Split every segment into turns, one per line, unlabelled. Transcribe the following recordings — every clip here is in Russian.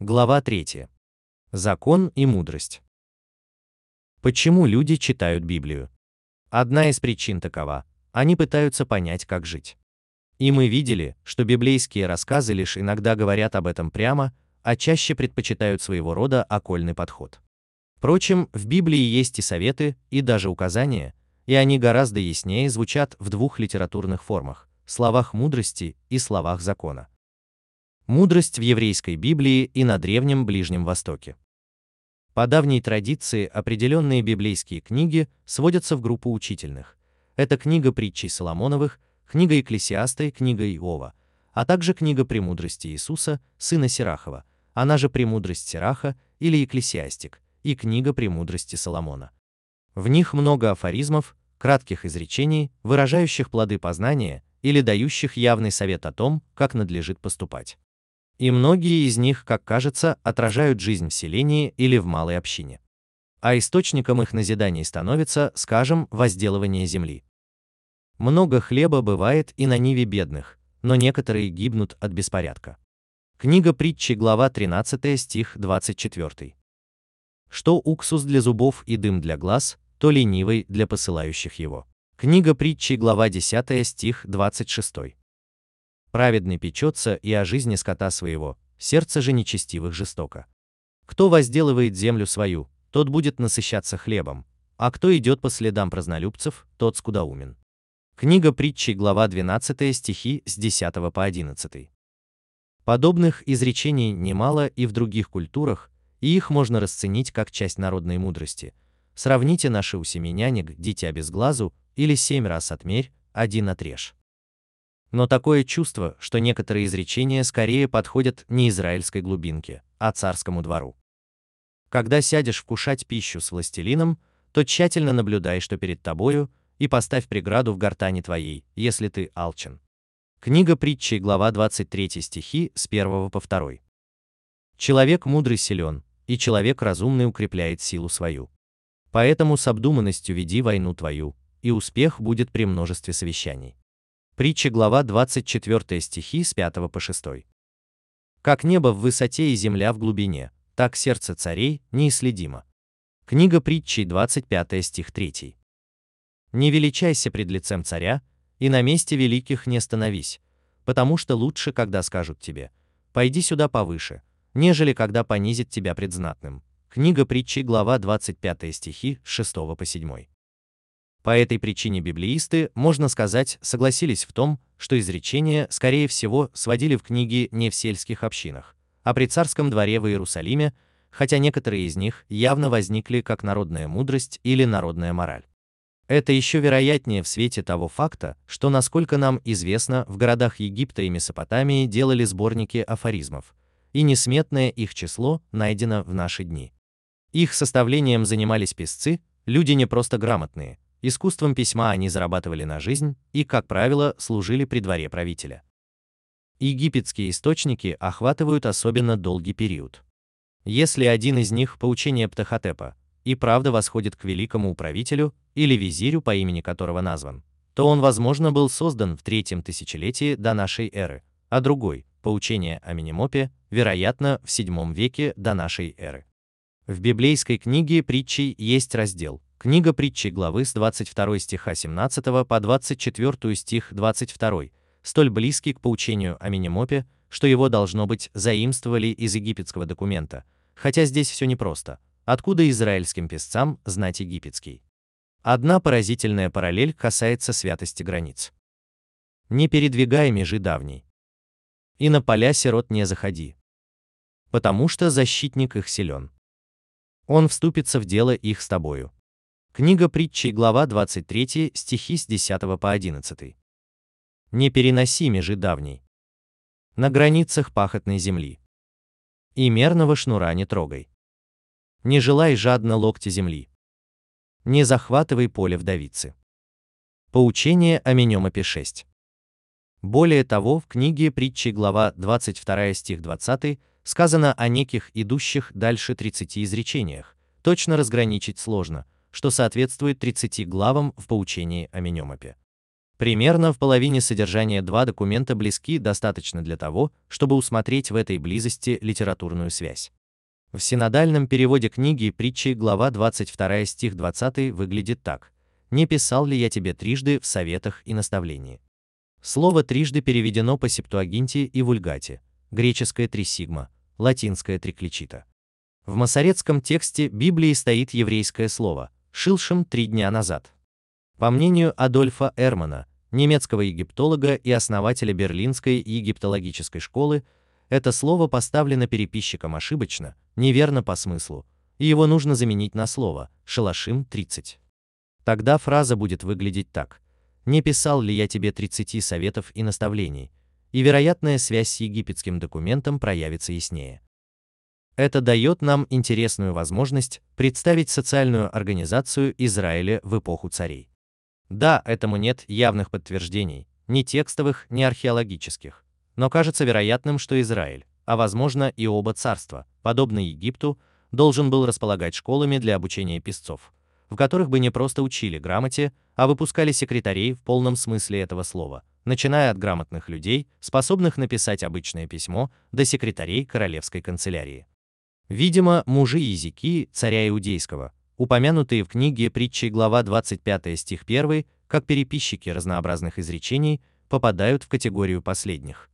Глава 3. Закон и мудрость. Почему люди читают Библию? Одна из причин такова – они пытаются понять, как жить. И мы видели, что библейские рассказы лишь иногда говорят об этом прямо, а чаще предпочитают своего рода окольный подход. Впрочем, в Библии есть и советы, и даже указания, и они гораздо яснее звучат в двух литературных формах – словах мудрости и словах закона. Мудрость в еврейской Библии и на Древнем Ближнем Востоке. По давней традиции определенные библейские книги сводятся в группу учительных. Это книга притчей Соломоновых, книга Екклесиаста и книга Иова, а также книга Премудрости Иисуса, сына Сирахова, она же Премудрость Сираха или Екклесиастик, и книга Премудрости Соломона. В них много афоризмов, кратких изречений, выражающих плоды познания или дающих явный совет о том, как надлежит поступать и многие из них, как кажется, отражают жизнь в селении или в малой общине. А источником их назиданий становится, скажем, возделывание земли. Много хлеба бывает и на ниве бедных, но некоторые гибнут от беспорядка. Книга притчи, глава 13, стих 24. Что уксус для зубов и дым для глаз, то ленивый для посылающих его. Книга притчи, глава 10, стих 26. Праведный печется и о жизни скота своего, сердце же нечестивых жестоко. Кто возделывает землю свою, тот будет насыщаться хлебом, а кто идет по следам празднолюбцев, тот скудоумен. Книга притчи, глава 12 стихи с 10 по 11. Подобных изречений немало и в других культурах, и их можно расценить как часть народной мудрости. Сравните наши у семенянек «дитя без глазу» или «семь раз отмерь, один отрежь» но такое чувство, что некоторые изречения скорее подходят не израильской глубинке, а царскому двору. Когда сядешь вкушать пищу с властелином, то тщательно наблюдай, что перед тобою, и поставь преграду в гортани твоей, если ты алчен. Книга притчи, глава 23 стихи с 1 по 2. Человек мудрый силен, и человек разумный укрепляет силу свою. Поэтому с обдуманностью веди войну твою, и успех будет при множестве совещаний. Притча глава 24 стихи с 5 по 6. Как небо в высоте и земля в глубине, так сердце царей неисследимо. Книга притчей 25 стих 3. Не величайся пред лицем царя, и на месте великих не становись, потому что лучше, когда скажут тебе, пойди сюда повыше, нежели когда понизит тебя пред знатным. Книга притчей глава 25 стихи с 6 по 7. По этой причине библеисты, можно сказать, согласились в том, что изречения, скорее всего, сводили в книги не в сельских общинах, а при царском дворе в Иерусалиме, хотя некоторые из них явно возникли как народная мудрость или народная мораль. Это еще вероятнее в свете того факта, что, насколько нам известно, в городах Египта и Месопотамии делали сборники афоризмов, и несметное их число найдено в наши дни. Их составлением занимались писцы, люди не просто грамотные, Искусством письма они зарабатывали на жизнь и, как правило, служили при дворе правителя. Египетские источники охватывают особенно долгий период. Если один из них, поучение Птахотепа, и правда восходит к великому управителю или визирю, по имени которого назван, то он, возможно, был создан в третьем тысячелетии до нашей эры, а другой, поучение о Минимопе, вероятно, в седьмом веке до нашей эры. В библейской книге притчей есть раздел Книга притчи главы с 22 стиха 17 по 24 стих 22, столь близкий к поучению о Минимопе, что его должно быть заимствовали из египетского документа, хотя здесь все непросто. Откуда израильским писцам знать египетский? Одна поразительная параллель касается святости границ. Не передвигай межи давней. И на поля сирот не заходи. Потому что защитник их силен. Он вступится в дело их с тобою. Книга притчей, глава 23, стихи с 10 по 11. Не переноси межи давней. На границах пахотной земли. И мерного шнура не трогай. Не желай жадно локти земли. Не захватывай поле вдовицы. Поучение о Менемопе 6. Более того, в книге притчи, глава 22 стих 20, сказано о неких идущих дальше 30 изречениях. Точно разграничить сложно – что соответствует 30 главам в поучении о Менемопе. Примерно в половине содержания два документа близки достаточно для того, чтобы усмотреть в этой близости литературную связь. В синодальном переводе книги притчи глава 22 стих 20 выглядит так. «Не писал ли я тебе трижды в советах и наставлении?» Слово трижды переведено по септуагинте и вульгате, греческое трисигма, латинское трикличита. В масоретском тексте Библии стоит еврейское слово «шилшем три дня назад». По мнению Адольфа Эрмана, немецкого египтолога и основателя Берлинской египтологической школы, это слово поставлено переписчиком ошибочно, неверно по смыслу, и его нужно заменить на слово «шалашим 30». Тогда фраза будет выглядеть так. «Не писал ли я тебе 30 советов и наставлений?» И вероятная связь с египетским документом проявится яснее. Это дает нам интересную возможность представить социальную организацию Израиля в эпоху царей. Да, этому нет явных подтверждений, ни текстовых, ни археологических. Но кажется вероятным, что Израиль, а возможно и оба царства, подобно Египту, должен был располагать школами для обучения писцов, в которых бы не просто учили грамоте, а выпускали секретарей в полном смысле этого слова, начиная от грамотных людей, способных написать обычное письмо, до секретарей королевской канцелярии. Видимо, мужи языки царя иудейского, упомянутые в книге притчи глава 25 стих 1, как переписчики разнообразных изречений, попадают в категорию последних.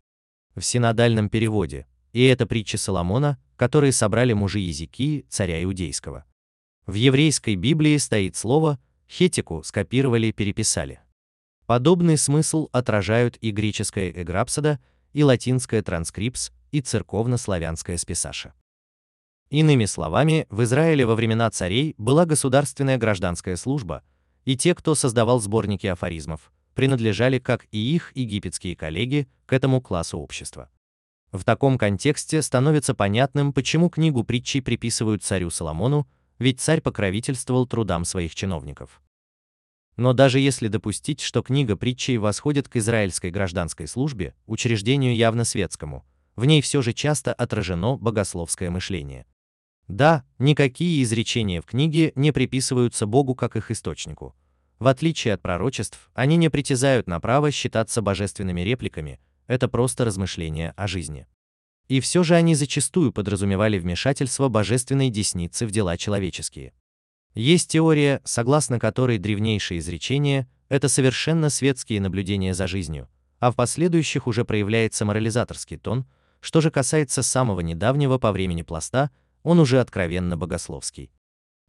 В синодальном переводе, и это притчи Соломона, которые собрали мужи языки царя иудейского. В еврейской Библии стоит слово «хетику» скопировали переписали. Подобный смысл отражают и греческая эграпсода, и латинская транскрипс, и церковно-славянская списаша. Иными словами, в Израиле во времена царей была государственная гражданская служба, и те, кто создавал сборники афоризмов, принадлежали, как и их египетские коллеги, к этому классу общества. В таком контексте становится понятным, почему книгу притчей приписывают царю Соломону, ведь царь покровительствовал трудам своих чиновников. Но даже если допустить, что книга притчей восходит к израильской гражданской службе, учреждению явно светскому, в ней все же часто отражено богословское мышление. Да, никакие изречения в книге не приписываются Богу как их источнику. В отличие от пророчеств, они не притязают на право считаться божественными репликами, это просто размышления о жизни. И все же они зачастую подразумевали вмешательство божественной десницы в дела человеческие. Есть теория, согласно которой древнейшие изречения – это совершенно светские наблюдения за жизнью, а в последующих уже проявляется морализаторский тон, что же касается самого недавнего по времени пласта – он уже откровенно богословский.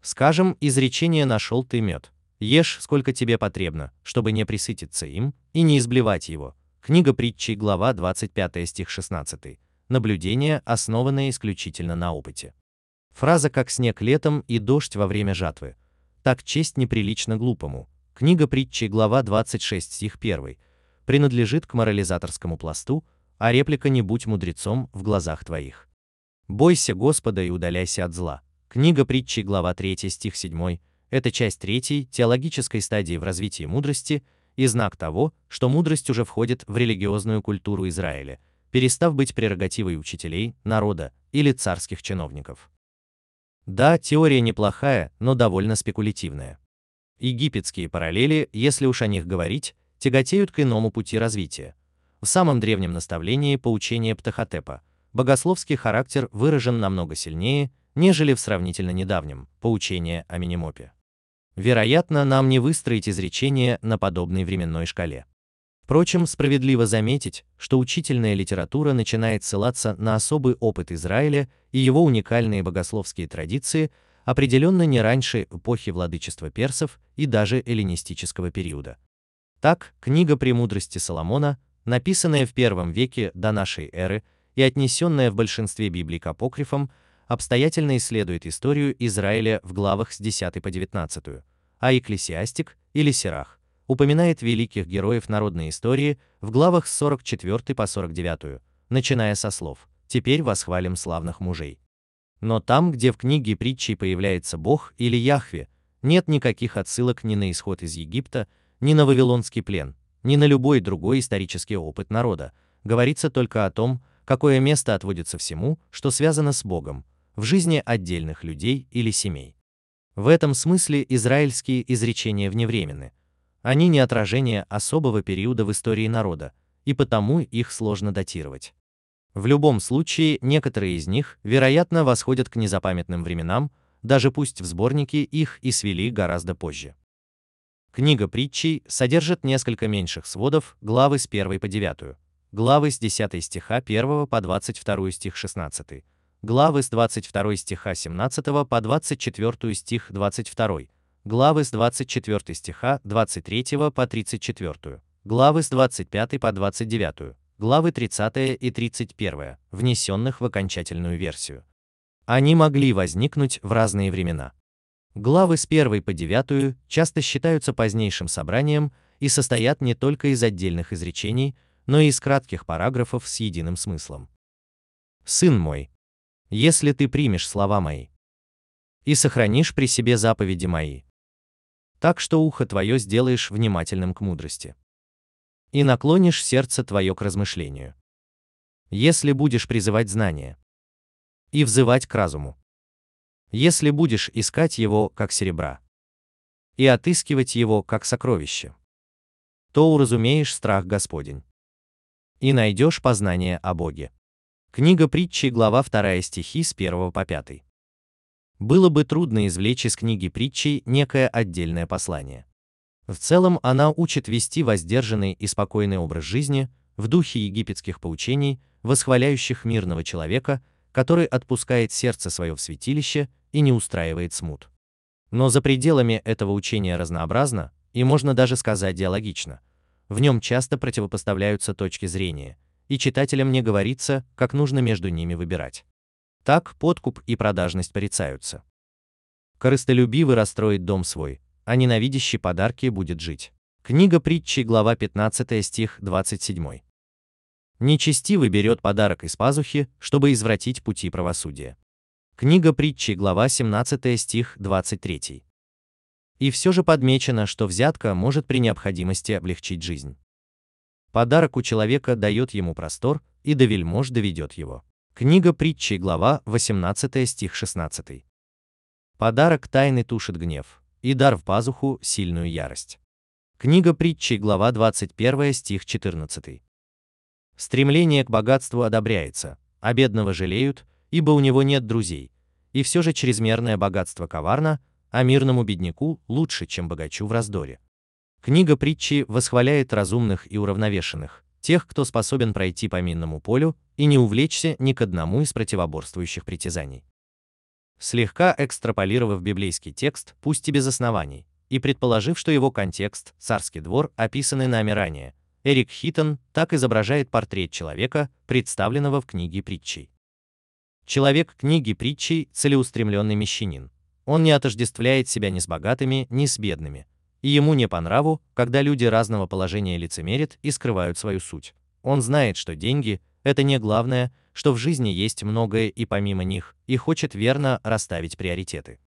Скажем, изречение «нашел ты мед». Ешь, сколько тебе потребно, чтобы не присытиться им и не изблевать его. Книга притчей, глава 25 стих 16. Наблюдение, основанное исключительно на опыте. Фраза «как снег летом и дождь во время жатвы». Так честь неприлично глупому. Книга притчей, глава 26 стих 1. Принадлежит к морализаторскому пласту, а реплика «не будь мудрецом в глазах твоих». Бойся Господа и удаляйся от зла. Книга притчи, глава 3, стих 7. Это часть третьей теологической стадии в развитии мудрости и знак того, что мудрость уже входит в религиозную культуру Израиля, перестав быть прерогативой учителей, народа или царских чиновников. Да, теория неплохая, но довольно спекулятивная. Египетские параллели, если уж о них говорить, тяготеют к иному пути развития. В самом древнем наставлении поучения Птахотепа – богословский характер выражен намного сильнее, нежели в сравнительно недавнем поучение о Минимопе. Вероятно, нам не выстроить изречение на подобной временной шкале. Впрочем, справедливо заметить, что учительная литература начинает ссылаться на особый опыт Израиля и его уникальные богословские традиции, определенно не раньше эпохи владычества персов и даже эллинистического периода. Так, книга «Премудрости Соломона», написанная в первом веке до нашей эры, и отнесенная в большинстве Библий к апокрифам, обстоятельно исследует историю Израиля в главах с 10 по 19, а Экклесиастик или Сирах упоминает великих героев народной истории в главах с 44 по 49, начиная со слов «Теперь восхвалим славных мужей». Но там, где в книге притчей появляется Бог или Яхве, нет никаких отсылок ни на исход из Египта, ни на Вавилонский плен, ни на любой другой исторический опыт народа, говорится только о том, какое место отводится всему, что связано с Богом, в жизни отдельных людей или семей. В этом смысле израильские изречения вневременны. Они не отражение особого периода в истории народа, и потому их сложно датировать. В любом случае, некоторые из них, вероятно, восходят к незапамятным временам, даже пусть в сборнике их и свели гораздо позже. Книга притчей содержит несколько меньших сводов, главы с 1 по 9, главы с 10 стиха 1 по 22 стих 16, главы с 22 стиха 17 по 24 стих 22, главы с 24 стиха 23 по 34, главы с 25 по 29, главы 30 и 31, внесенных в окончательную версию. Они могли возникнуть в разные времена. Главы с 1 по 9 часто считаются позднейшим собранием и состоят не только из отдельных изречений, но и из кратких параграфов с единым смыслом. «Сын мой, если ты примешь слова мои и сохранишь при себе заповеди мои, так что ухо твое сделаешь внимательным к мудрости, и наклонишь сердце твое к размышлению. Если будешь призывать знание и взывать к разуму, если будешь искать его, как серебра, и отыскивать его, как сокровище, то уразумеешь страх Господень и найдешь познание о Боге. Книга притчи, глава 2 стихи с 1 по 5. Было бы трудно извлечь из книги притчи некое отдельное послание. В целом она учит вести воздержанный и спокойный образ жизни в духе египетских поучений, восхваляющих мирного человека, который отпускает сердце свое в святилище и не устраивает смут. Но за пределами этого учения разнообразно, и можно даже сказать диалогично. В нем часто противопоставляются точки зрения, и читателям не говорится, как нужно между ними выбирать. Так подкуп и продажность порицаются. Корыстолюбивый расстроит дом свой, а ненавидящий подарки будет жить. Книга притчи, глава 15 стих 27. Нечестивый берет подарок из пазухи, чтобы извратить пути правосудия. Книга притчи, глава 17 стих 23. И все же подмечено, что взятка может при необходимости облегчить жизнь. Подарок у человека дает ему простор, и до вельмож доведет его. Книга притчи, глава 18 стих 16. Подарок тайны тушит гнев, и дар в пазуху – сильную ярость. Книга притчи, глава 21 стих 14. Стремление к богатству одобряется, а бедного жалеют, ибо у него нет друзей. И все же чрезмерное богатство коварно, а мирному бедняку лучше, чем богачу в раздоре. Книга притчи восхваляет разумных и уравновешенных, тех, кто способен пройти по минному полю и не увлечься ни к одному из противоборствующих притязаний. Слегка экстраполировав библейский текст, пусть и без оснований, и предположив, что его контекст, царский двор, описанный нами ранее, Эрик Хитон так изображает портрет человека, представленного в книге притчей. Человек книги притчей – целеустремленный мещанин. Он не отождествляет себя ни с богатыми, ни с бедными, и ему не по нраву, когда люди разного положения лицемерят и скрывают свою суть. Он знает, что деньги – это не главное, что в жизни есть многое и помимо них, и хочет верно расставить приоритеты.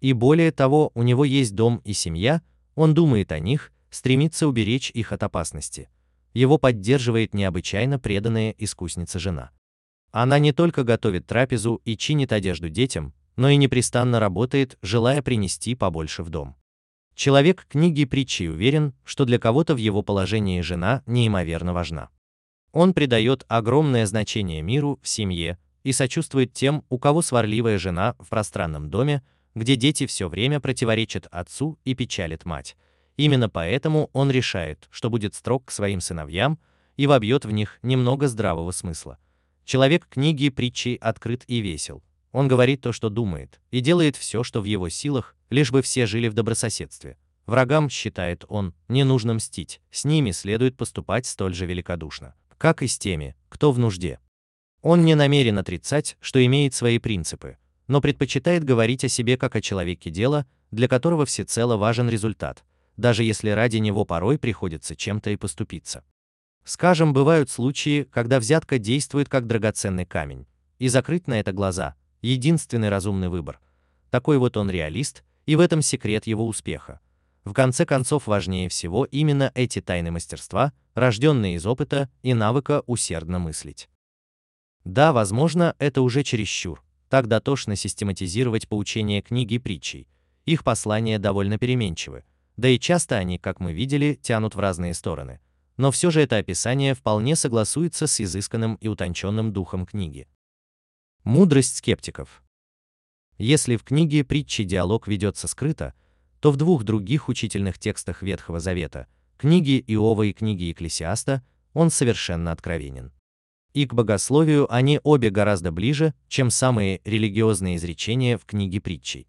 И более того, у него есть дом и семья, он думает о них, стремится уберечь их от опасности. Его поддерживает необычайно преданная искусница жена. Она не только готовит трапезу и чинит одежду детям, но и непрестанно работает, желая принести побольше в дом. Человек книги притчи уверен, что для кого-то в его положении жена неимоверно важна. Он придает огромное значение миру в семье и сочувствует тем, у кого сварливая жена в пространном доме, где дети все время противоречат отцу и печалит мать. Именно поэтому он решает, что будет строг к своим сыновьям и вобьет в них немного здравого смысла. Человек книги притчи открыт и весел, он говорит то, что думает, и делает все, что в его силах, лишь бы все жили в добрососедстве. Врагам, считает он, не нужно мстить, с ними следует поступать столь же великодушно, как и с теми, кто в нужде. Он не намерен отрицать, что имеет свои принципы, но предпочитает говорить о себе как о человеке дела, для которого всецело важен результат, даже если ради него порой приходится чем-то и поступиться. Скажем, бывают случаи, когда взятка действует как драгоценный камень, и закрыть на это глаза, единственный разумный выбор. Такой вот он реалист, и в этом секрет его успеха. В конце концов, важнее всего именно эти тайны мастерства, рожденные из опыта и навыка усердно мыслить. Да, возможно, это уже чересчур, так дотошно систематизировать поучения книги притчей. Их послания довольно переменчивы. да и часто они, как мы видели, тянут в разные стороны. Но все же это описание вполне согласуется с изысканным и утонченным духом книги. Мудрость скептиков. Если в книге притчи диалог ведется скрыто, то в двух других учительных текстах Ветхого Завета, книги Иова и книги Екклесиаста, он совершенно откровенен. И к богословию они обе гораздо ближе, чем самые религиозные изречения в книге притчей.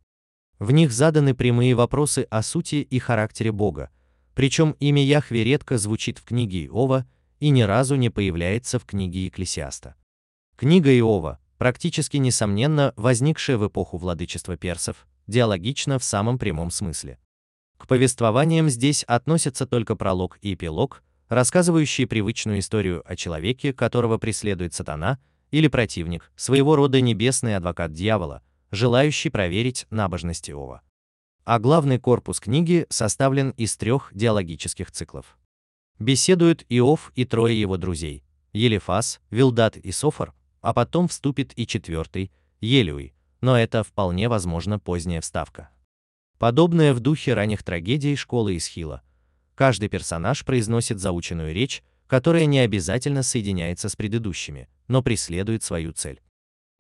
В них заданы прямые вопросы о сути и характере Бога, причем имя Яхве редко звучит в книге Иова и ни разу не появляется в книге Екклесиаста. Книга Иова, практически несомненно возникшая в эпоху владычества персов, диалогична в самом прямом смысле. К повествованиям здесь относятся только пролог и эпилог, рассказывающие привычную историю о человеке, которого преследует сатана, или противник, своего рода небесный адвокат дьявола, желающий проверить набожность Иова. А главный корпус книги составлен из трех диалогических циклов. Беседуют Иов и трое его друзей – Елифас, Вилдат и Софар, а потом вступит и четвертый – Елюй, но это вполне возможно поздняя вставка. Подобное в духе ранних трагедий школы Исхила. Каждый персонаж произносит заученную речь, которая не обязательно соединяется с предыдущими, но преследует свою цель.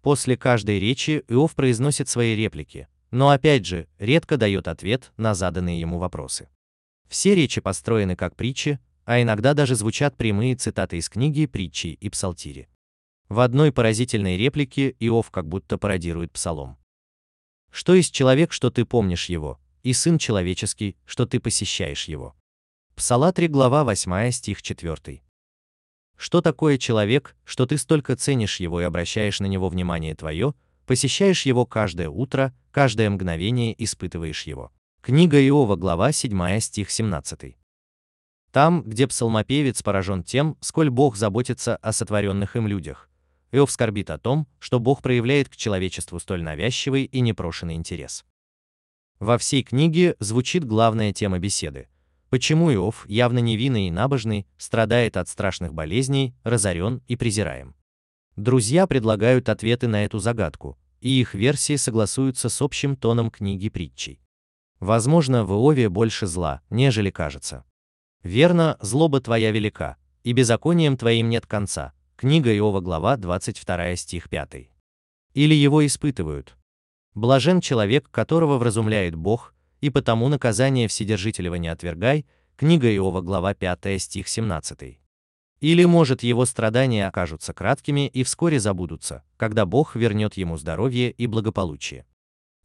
После каждой речи Иов произносит свои реплики, но опять же, редко дает ответ на заданные ему вопросы. Все речи построены как притчи, а иногда даже звучат прямые цитаты из книги «Притчи» и «Псалтири». В одной поразительной реплике Иов как будто пародирует псалом. Что есть человек, что ты помнишь его, и сын человеческий, что ты посещаешь его. Псалатри, глава 8, стих 4. Что такое человек, что ты столько ценишь его и обращаешь на него внимание твое, посещаешь его каждое утро, каждое мгновение испытываешь его. Книга Иова, глава 7, стих 17. Там, где псалмопевец поражен тем, сколь Бог заботится о сотворенных им людях, Иов скорбит о том, что Бог проявляет к человечеству столь навязчивый и непрошенный интерес. Во всей книге звучит главная тема беседы. Почему Иов, явно невинный и набожный, страдает от страшных болезней, разорен и презираем. Друзья предлагают ответы на эту загадку, и их версии согласуются с общим тоном книги притчей. Возможно, в Иове больше зла, нежели кажется. Верно, злоба твоя велика, и беззаконием твоим нет конца, Книга Иова, глава 22, стих 5. Или его испытывают. Блажен человек, которого вразумляет Бог, и потому наказание Вседержителева не отвергай. Книга Иова, глава 5, стих 17. Или, может, его страдания окажутся краткими и вскоре забудутся, когда Бог вернет ему здоровье и благополучие.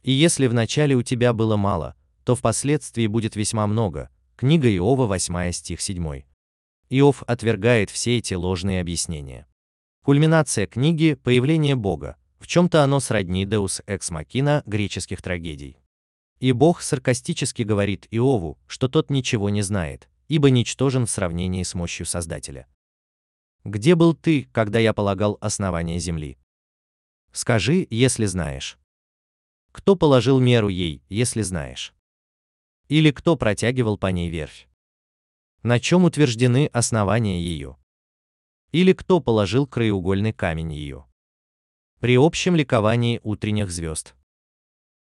И если вначале у тебя было мало, то впоследствии будет весьма много. Книга Иова, 8 стих 7. Иов отвергает все эти ложные объяснения. Кульминация книги – появление Бога, в чем-то оно сродни Deus Ex Machina греческих трагедий. И Бог саркастически говорит Иову, что тот ничего не знает, ибо ничтожен в сравнении с мощью Создателя. «Где был ты, когда я полагал основание земли? Скажи, если знаешь. Кто положил меру ей, если знаешь? Или кто протягивал по ней верфь? На чем утверждены основания ее? Или кто положил краеугольный камень ее? При общем ликовании утренних звезд.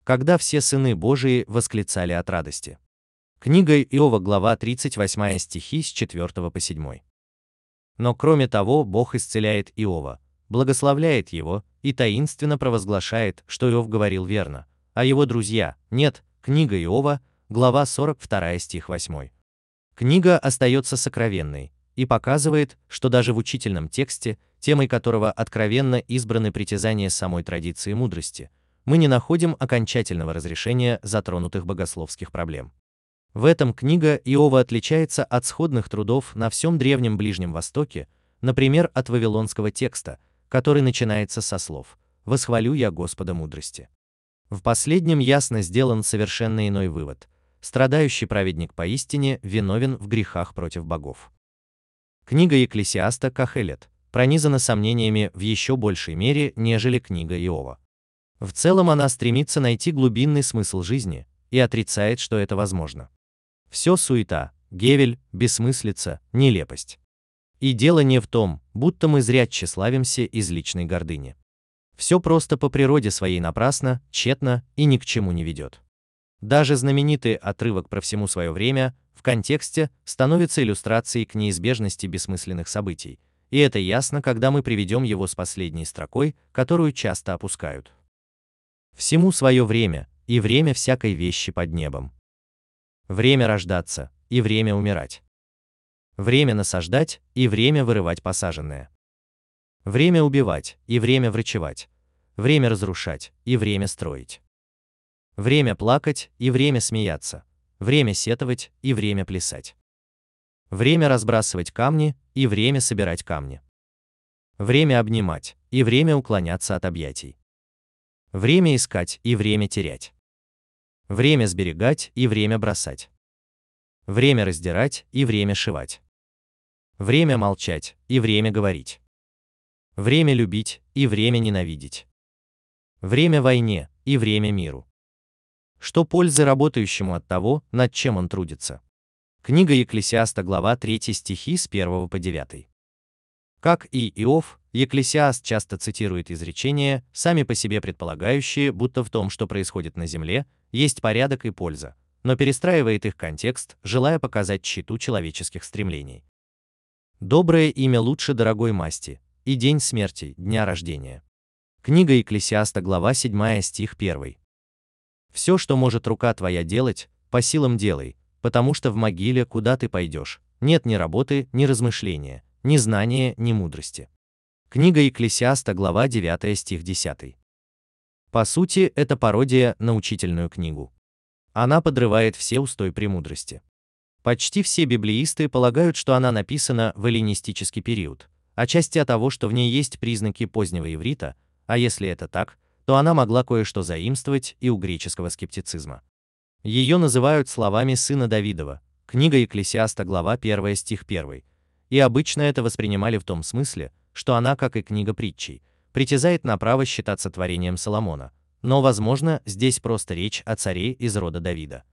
Когда все сыны Божии восклицали от радости. Книга Иова, глава 38 стихи с 4 по 7. Но кроме того, Бог исцеляет Иова, благословляет его и таинственно провозглашает, что Иов говорил верно, а его друзья – нет. Книга Иова, глава 42 стих 8. Книга остается сокровенной и показывает, что даже в учительном тексте, темой которого откровенно избраны притязания самой традиции мудрости, мы не находим окончательного разрешения затронутых богословских проблем. В этом книга Иова отличается от сходных трудов на всем Древнем Ближнем Востоке, например, от вавилонского текста, который начинается со слов «Восхвалю я Господа мудрости». В последнем ясно сделан совершенно иной вывод – страдающий праведник поистине виновен в грехах против богов. Книга Екклесиаста Кахелет пронизана сомнениями в еще большей мере, нежели книга Иова. В целом она стремится найти глубинный смысл жизни и отрицает, что это возможно. Все суета, гевель, бессмыслица, нелепость. И дело не в том, будто мы зря тщеславимся из личной гордыни. Все просто по природе своей напрасно, тщетно и ни к чему не ведет. Даже знаменитый отрывок про всему свое время в контексте становится иллюстрацией к неизбежности бессмысленных событий, и это ясно, когда мы приведем его с последней строкой, которую часто опускают. Всему свое время, и время всякой вещи под небом. Время рождаться, и время умирать. Время насаждать, и время вырывать посаженное. Время убивать, и время врачевать. Время разрушать, и время строить. Время плакать, и время смеяться. Время сетовать, и время плясать. Время разбрасывать камни, и время собирать камни. Время обнимать, и время уклоняться от объятий. Время искать, и время терять. Время сберегать, и время бросать. Время раздирать, и время шивать. Время молчать, и время говорить. Время любить, и время ненавидеть. Время войне, и время миру. Что пользы работающему от того, над чем он трудится? Книга Екклесиаста, глава 3 стихи с 1 по 9. Как и Иов, Екклесиаст часто цитирует изречения, сами по себе предполагающие, будто в том, что происходит на земле, есть порядок и польза, но перестраивает их контекст, желая показать читу человеческих стремлений. Доброе имя лучше дорогой масти, и день смерти, дня рождения. Книга Екклесиаста, глава 7 стих 1. Все, что может рука твоя делать, по силам делай, потому что в могиле, куда ты пойдешь, нет ни работы, ни размышления, ни знания, ни мудрости. Книга Екклесиаста, глава 9, стих 10. По сути, это пародия на учительную книгу. Она подрывает все устой премудрости. Почти все библеисты полагают, что она написана в эллинистический период, отчасти от того, что в ней есть признаки позднего иврита, а если это так, то она могла кое-что заимствовать и у греческого скептицизма. Ее называют словами сына Давидова, книга Екклесиаста, глава 1, стих 1. И обычно это воспринимали в том смысле, что она, как и книга притчей, притязает на право считаться творением Соломона, но, возможно, здесь просто речь о царе из рода Давида.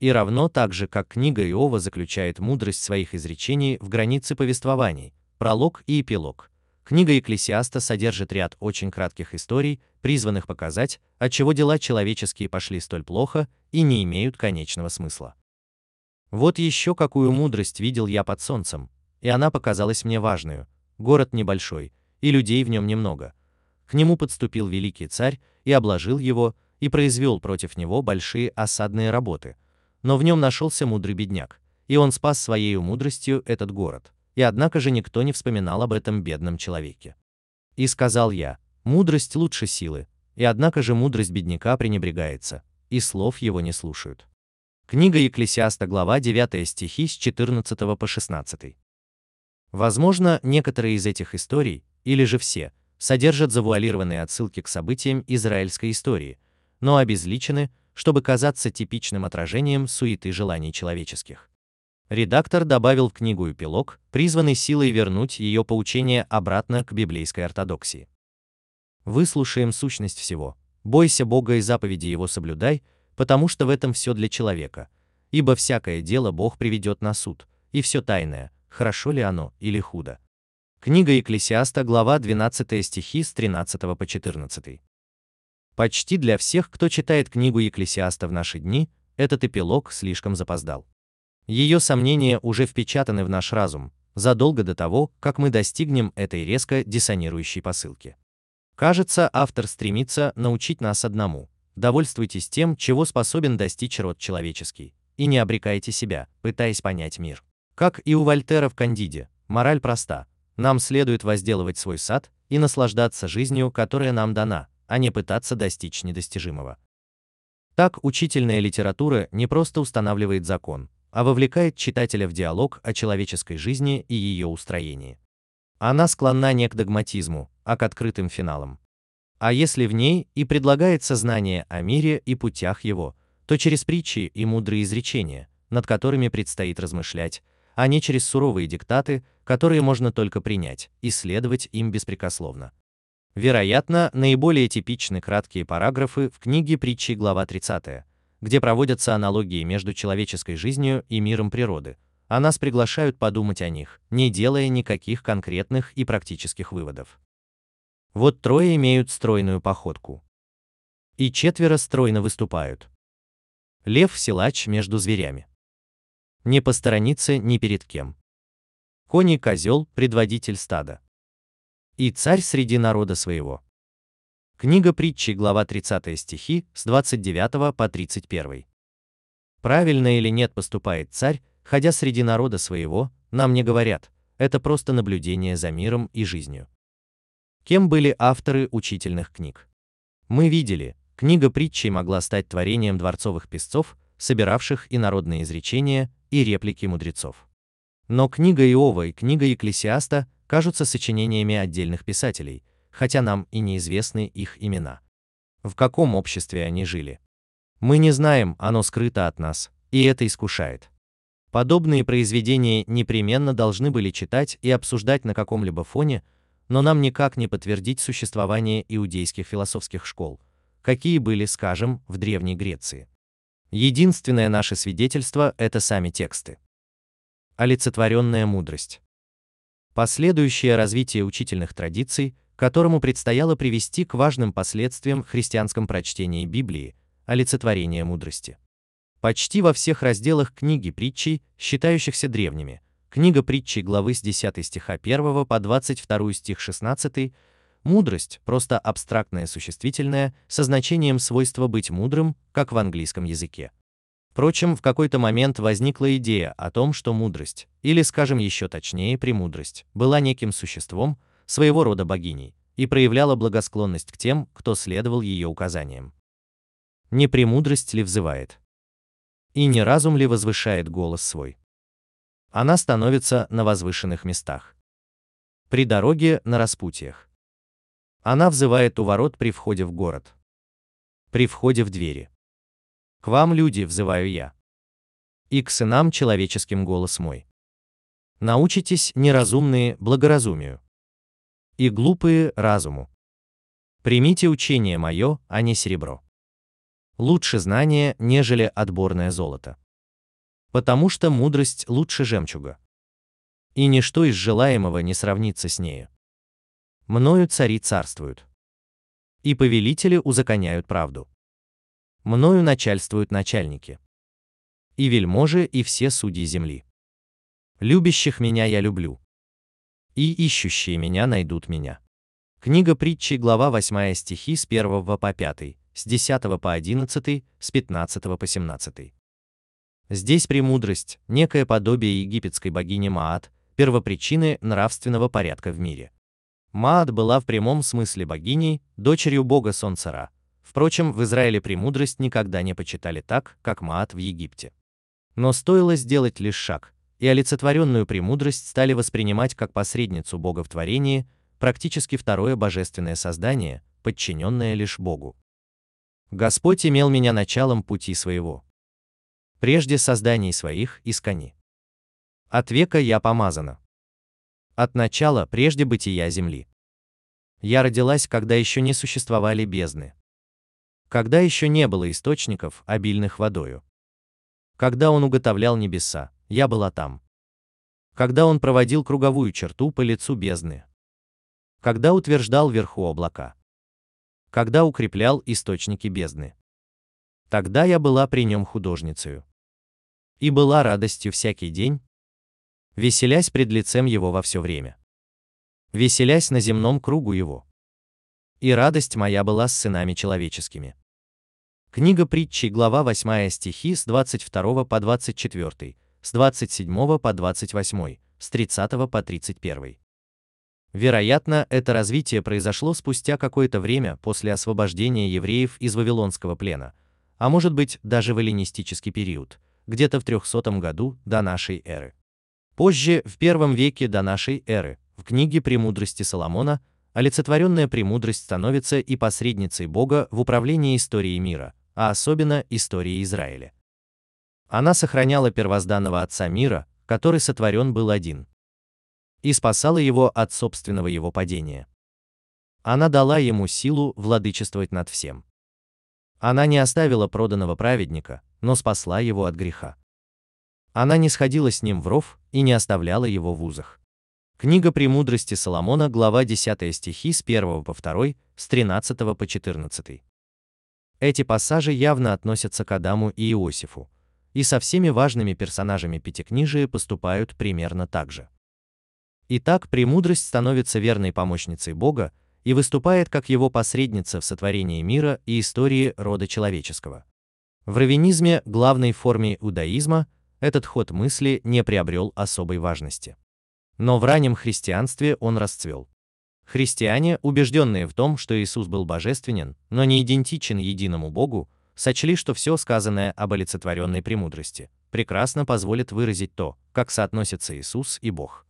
И равно так же, как книга Иова заключает мудрость своих изречений в границе повествований, пролог и эпилог, Книга Екклесиаста содержит ряд очень кратких историй, призванных показать, отчего дела человеческие пошли столь плохо и не имеют конечного смысла. Вот еще какую мудрость видел я под солнцем, и она показалась мне важную. Город небольшой, и людей в нем немного. К нему подступил великий царь и обложил его, и произвел против него большие осадные работы. Но в нем нашелся мудрый бедняк, и он спас своей мудростью этот город и однако же никто не вспоминал об этом бедном человеке. И сказал я, мудрость лучше силы, и однако же мудрость бедняка пренебрегается, и слов его не слушают. Книга Екклесиаста, глава 9 стихи с 14 по 16. Возможно, некоторые из этих историй, или же все, содержат завуалированные отсылки к событиям израильской истории, но обезличены, чтобы казаться типичным отражением суеты желаний человеческих. Редактор добавил в книгу эпилог, призванный силой вернуть ее поучение обратно к библейской ортодоксии. Выслушаем сущность всего. Бойся Бога и заповеди Его соблюдай, потому что в этом все для человека. Ибо всякое дело Бог приведет на суд, и все тайное, хорошо ли оно или худо. Книга Екклесиаста, глава 12 стихи с 13 по 14. Почти для всех, кто читает книгу Екклесиаста в наши дни, этот эпилог слишком запоздал. Ее сомнения уже впечатаны в наш разум, задолго до того, как мы достигнем этой резко диссонирующей посылки. Кажется, автор стремится научить нас одному. Довольствуйтесь тем, чего способен достичь род человеческий, и не обрекайте себя, пытаясь понять мир. Как и у Вольтера в Кандиде, мораль проста. Нам следует возделывать свой сад и наслаждаться жизнью, которая нам дана, а не пытаться достичь недостижимого. Так учительная литература не просто устанавливает закон, а вовлекает читателя в диалог о человеческой жизни и ее устроении. Она склонна не к догматизму, а к открытым финалам. А если в ней и предлагается знание о мире и путях его, то через притчи и мудрые изречения, над которыми предстоит размышлять, а не через суровые диктаты, которые можно только принять и следовать им беспрекословно. Вероятно, наиболее типичны краткие параграфы в книге притчи глава 30, где проводятся аналогии между человеческой жизнью и миром природы, а нас приглашают подумать о них, не делая никаких конкретных и практических выводов. Вот трое имеют стройную походку. И четверо стройно выступают. Лев – силач между зверями. Не посторонится ни перед кем. Конь и козел – предводитель стада. И царь среди народа своего. Книга притчи, глава 30 стихи, с 29 по 31. Правильно или нет поступает царь, ходя среди народа своего, нам не говорят, это просто наблюдение за миром и жизнью. Кем были авторы учительных книг? Мы видели, книга притчи могла стать творением дворцовых песцов, собиравших и народные изречения, и реплики мудрецов. Но книга Иова и книга Екклесиаста кажутся сочинениями отдельных писателей, хотя нам и неизвестны их имена. В каком обществе они жили? Мы не знаем, оно скрыто от нас, и это искушает. Подобные произведения непременно должны были читать и обсуждать на каком-либо фоне, но нам никак не подтвердить существование иудейских философских школ, какие были, скажем, в Древней Греции. Единственное наше свидетельство – это сами тексты. Олицетворенная мудрость. Последующее развитие учительных традиций – которому предстояло привести к важным последствиям в христианском прочтении Библии, олицетворение мудрости. Почти во всех разделах книги притчей, считающихся древними, книга притчей главы с 10 стиха 1 по 22 стих 16, мудрость – просто абстрактное существительное со значением свойства быть мудрым, как в английском языке. Впрочем, в какой-то момент возникла идея о том, что мудрость, или, скажем еще точнее, премудрость, была неким существом, своего рода богиней, и проявляла благосклонность к тем, кто следовал ее указаниям. Не премудрость ли взывает? И не разум ли возвышает голос свой? Она становится на возвышенных местах. При дороге на распутьях. Она взывает у ворот при входе в город. При входе в двери. К вам, люди, взываю я. И к сынам человеческим голос мой. Научитесь, неразумные, благоразумию и глупые разуму. Примите учение мое, а не серебро. Лучше знание, нежели отборное золото. Потому что мудрость лучше жемчуга. И ничто из желаемого не сравнится с нею. Мною цари царствуют. И повелители узаконяют правду. Мною начальствуют начальники. И вельможи, и все судьи земли. Любящих меня я люблю, и ищущие меня найдут меня. Книга притчи, глава 8 стихи с 1 по 5, с 10 по 11, с 15 по 17. Здесь премудрость, некое подобие египетской богини Маат, первопричины нравственного порядка в мире. Маат была в прямом смысле богиней, дочерью бога солнца Ра. Впрочем, в Израиле премудрость никогда не почитали так, как Маат в Египте. Но стоило сделать лишь шаг, и олицетворенную премудрость стали воспринимать как посредницу Бога в творении, практически второе божественное создание, подчиненное лишь Богу. Господь имел меня началом пути своего. Прежде созданий своих искони. От века я помазана. От начала прежде бытия земли. Я родилась, когда еще не существовали бездны. Когда еще не было источников, обильных водою. Когда он уготовлял небеса, я была там. Когда он проводил круговую черту по лицу бездны. Когда утверждал вверху облака. Когда укреплял источники бездны. Тогда я была при нем художницею. И была радостью всякий день, веселясь пред лицем его во все время. Веселясь на земном кругу его. И радость моя была с сынами человеческими. Книга притчи, глава 8 стихи с 22 по 24, с 27 по 28, с 30 по 31. Вероятно, это развитие произошло спустя какое-то время после освобождения евреев из Вавилонского плена, а может быть даже в эллинистический период, где-то в 300 году до нашей эры. Позже, в первом веке до нашей эры, в книге «Премудрости Соломона» олицетворенная премудрость становится и посредницей Бога в управлении историей мира, а особенно историей Израиля. Она сохраняла первозданного Отца мира, который сотворен был один. И спасала его от собственного его падения. Она дала ему силу владычествовать над всем. Она не оставила проданного праведника, но спасла его от греха. Она не сходила с ним в ров и не оставляла его в узах. Книга «Премудрости Соломона», глава 10 стихи с 1 по 2, с 13 по 14. Эти пассажи явно относятся к Адаму и Иосифу, и со всеми важными персонажами Пятикнижия поступают примерно так же. Итак, премудрость становится верной помощницей Бога и выступает как его посредница в сотворении мира и истории рода человеческого. В раввинизме, главной форме иудаизма, этот ход мысли не приобрел особой важности. Но в раннем христианстве он расцвел. Христиане, убежденные в том, что Иисус был божественен, но не идентичен единому Богу, сочли, что все сказанное об олицетворенной премудрости прекрасно позволит выразить то, как соотносятся Иисус и Бог.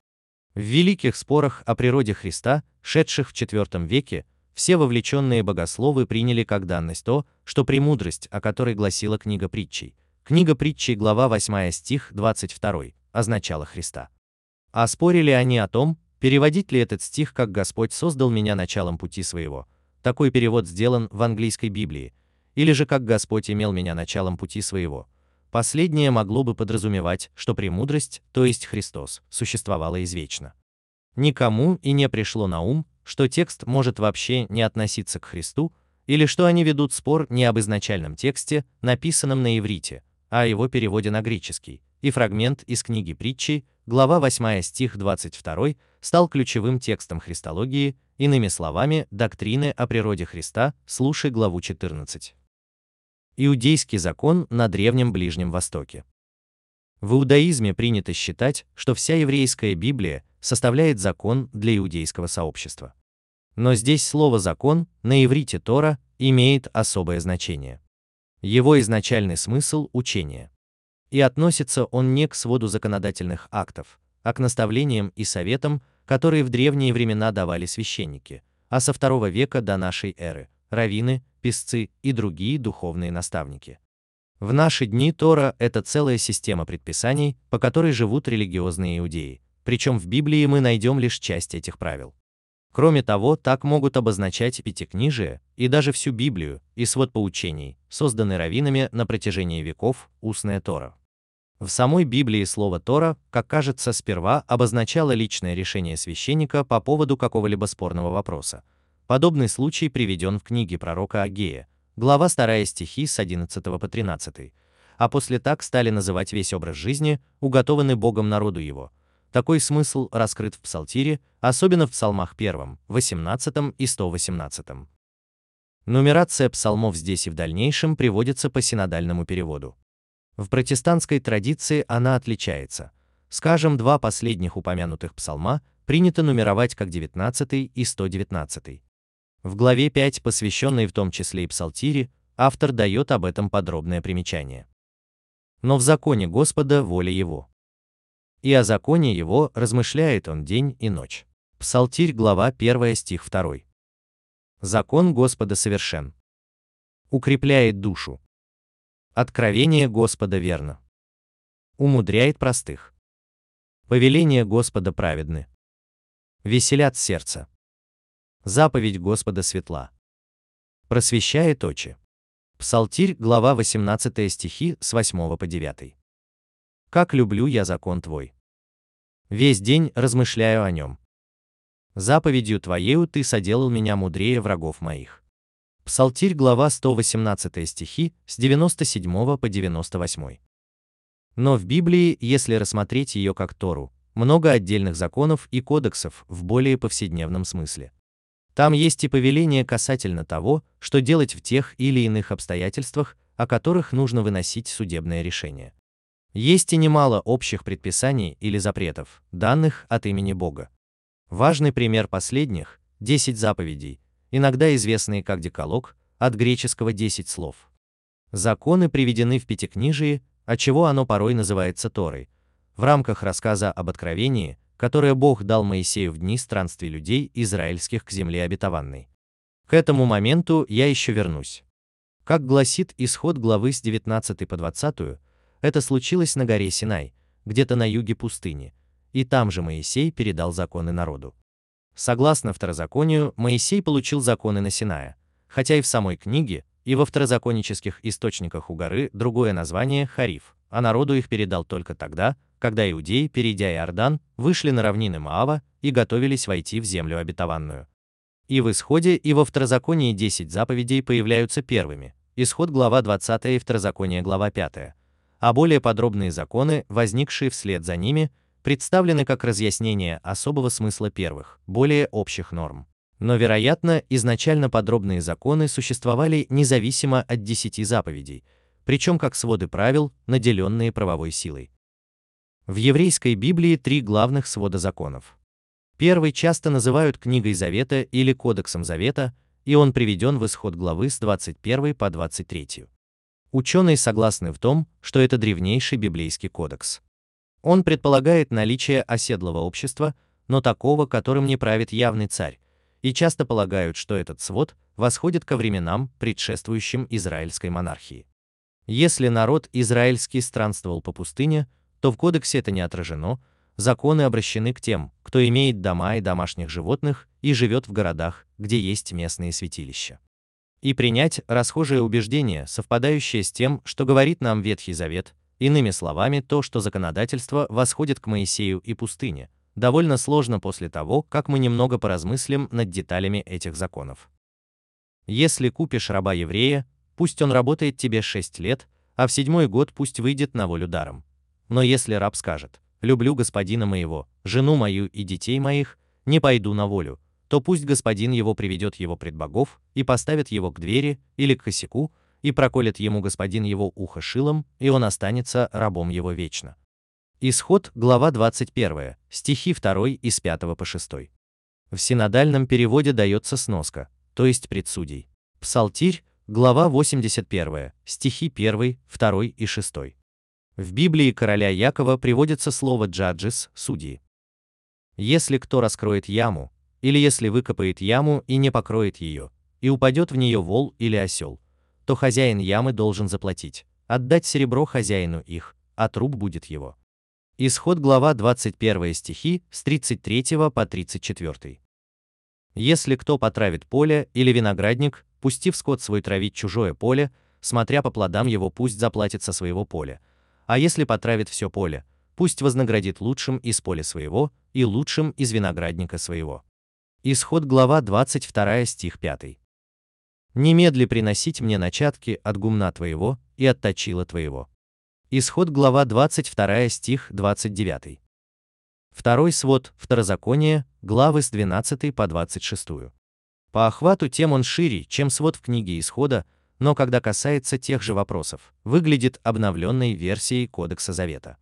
В великих спорах о природе Христа, шедших в IV веке, все вовлеченные богословы приняли как данность то, что премудрость, о которой гласила книга притчей, книга притчей, глава 8 стих 22, означала Христа. А спорили они о том, переводить ли этот стих как «Господь создал меня началом пути своего», такой перевод сделан в английской Библии, или же как «Господь имел меня началом пути своего», Последнее могло бы подразумевать, что премудрость, то есть Христос, существовала извечно. Никому и не пришло на ум, что текст может вообще не относиться к Христу, или что они ведут спор не об изначальном тексте, написанном на иврите, а о его переводе на греческий, и фрагмент из книги притчи, глава 8 стих 22, стал ключевым текстом христологии, иными словами, доктрины о природе Христа, слушай главу 14 иудейский закон на Древнем Ближнем Востоке. В иудаизме принято считать, что вся еврейская Библия составляет закон для иудейского сообщества. Но здесь слово «закон» на иврите Тора имеет особое значение. Его изначальный смысл – учение. И относится он не к своду законодательных актов, а к наставлениям и советам, которые в древние времена давали священники, а со второго века до нашей эры – раввины, писцы и другие духовные наставники. В наши дни Тора – это целая система предписаний, по которой живут религиозные иудеи, причем в Библии мы найдем лишь часть этих правил. Кроме того, так могут обозначать Пятикнижие и даже всю Библию и свод поучений, созданный раввинами на протяжении веков, устная Тора. В самой Библии слово Тора, как кажется, сперва обозначало личное решение священника по поводу какого-либо спорного вопроса, Подобный случай приведен в книге пророка Агея, глава 2 стихи с 11 по 13, а после так стали называть весь образ жизни, уготованный Богом народу его. Такой смысл раскрыт в Псалтире, особенно в Псалмах 1, 18 и 118. Нумерация псалмов здесь и в дальнейшем приводится по синодальному переводу. В протестантской традиции она отличается. Скажем, два последних упомянутых псалма принято нумеровать как 19 и 119. В главе 5, посвященной в том числе и Псалтире, автор дает об этом подробное примечание. Но в законе Господа воля Его. И о законе Его размышляет он день и ночь. Псалтирь, глава 1, стих 2. Закон Господа совершен. Укрепляет душу. Откровение Господа верно. Умудряет простых. Повеления Господа праведны. Веселят сердце. Заповедь Господа светла. Просвещает очи. Псалтирь, глава 18 стихи с 8 по 9. Как люблю я закон Твой. Весь день размышляю о нем. Заповедью Твоею Ты соделал меня мудрее врагов моих. Псалтирь, глава 118 стихи с 97 по 98. Но в Библии, если рассмотреть ее как Тору, много отдельных законов и кодексов в более повседневном смысле. Там есть и повеление касательно того, что делать в тех или иных обстоятельствах, о которых нужно выносить судебное решение. Есть и немало общих предписаний или запретов, данных от имени Бога. Важный пример последних – 10 заповедей, иногда известные как Декалог, от греческого 10 слов. Законы приведены в Пятикнижии, отчего оно порой называется Торой, в рамках рассказа об Откровении, которое Бог дал Моисею в дни странствий людей израильских к земле обетованной. К этому моменту я еще вернусь. Как гласит исход главы с 19 по 20, это случилось на горе Синай, где-то на юге пустыни, и там же Моисей передал законы народу. Согласно второзаконию, Моисей получил законы на Синая, хотя и в самой книге, и во второзаконических источниках у горы другое название Хариф, а народу их передал только тогда, когда иудеи, перейдя Иордан, вышли на равнины Маава и готовились войти в землю обетованную. И в исходе, и во второзаконии 10 заповедей появляются первыми, Исход глава 20 и Второзаконие глава 5, а более подробные законы, возникшие вслед за ними, представлены как разъяснение особого смысла первых, более общих норм. Но, вероятно, изначально подробные законы существовали независимо от десяти заповедей, причем как своды правил, наделенные правовой силой. В еврейской Библии три главных свода законов. Первый часто называют книгой Завета или Кодексом Завета, и он приведен в исход главы с 21 по 23. Ученые согласны в том, что это древнейший библейский кодекс. Он предполагает наличие оседлого общества, но такого, которым не правит явный царь, и часто полагают, что этот свод восходит ко временам, предшествующим израильской монархии. Если народ израильский странствовал по пустыне, то в кодексе это не отражено, законы обращены к тем, кто имеет дома и домашних животных и живет в городах, где есть местные святилища. И принять расхожее убеждение, совпадающее с тем, что говорит нам Ветхий Завет, иными словами, то, что законодательство восходит к Моисею и пустыне, довольно сложно после того, как мы немного поразмыслим над деталями этих законов. Если купишь раба еврея, пусть он работает тебе 6 лет, а в седьмой год пусть выйдет на волю даром. Но если раб скажет, люблю господина моего, жену мою и детей моих, не пойду на волю, то пусть господин его приведет его пред богов и поставит его к двери или к косяку, и проколет ему господин его ухо шилом, и он останется рабом его вечно. Исход, глава 21, стихи 2 из 5 по 6. В синодальном переводе дается сноска, то есть предсудей. Псалтирь, глава 81, стихи 1, 2 и 6. В Библии короля Якова приводится слово «джаджис» – судьи. Если кто раскроет яму, или если выкопает яму и не покроет ее, и упадет в нее вол или осел, то хозяин ямы должен заплатить, отдать серебро хозяину их, а труп будет его. Исход глава 21 стихи с 33 по 34. Если кто потравит поле или виноградник, пустив скот свой травить чужое поле, смотря по плодам его пусть заплатит со своего поля, а если потравит все поле, пусть вознаградит лучшим из поля своего и лучшим из виноградника своего. Исход глава 22 стих 5. Немедли приносить мне начатки от гумна твоего и от точила твоего. Исход глава 22 стих 29. Второй свод Второзаконие, главы с 12 по 26. По охвату тем он шире, чем свод в книге Исхода, но когда касается тех же вопросов, выглядит обновленной версией Кодекса Завета.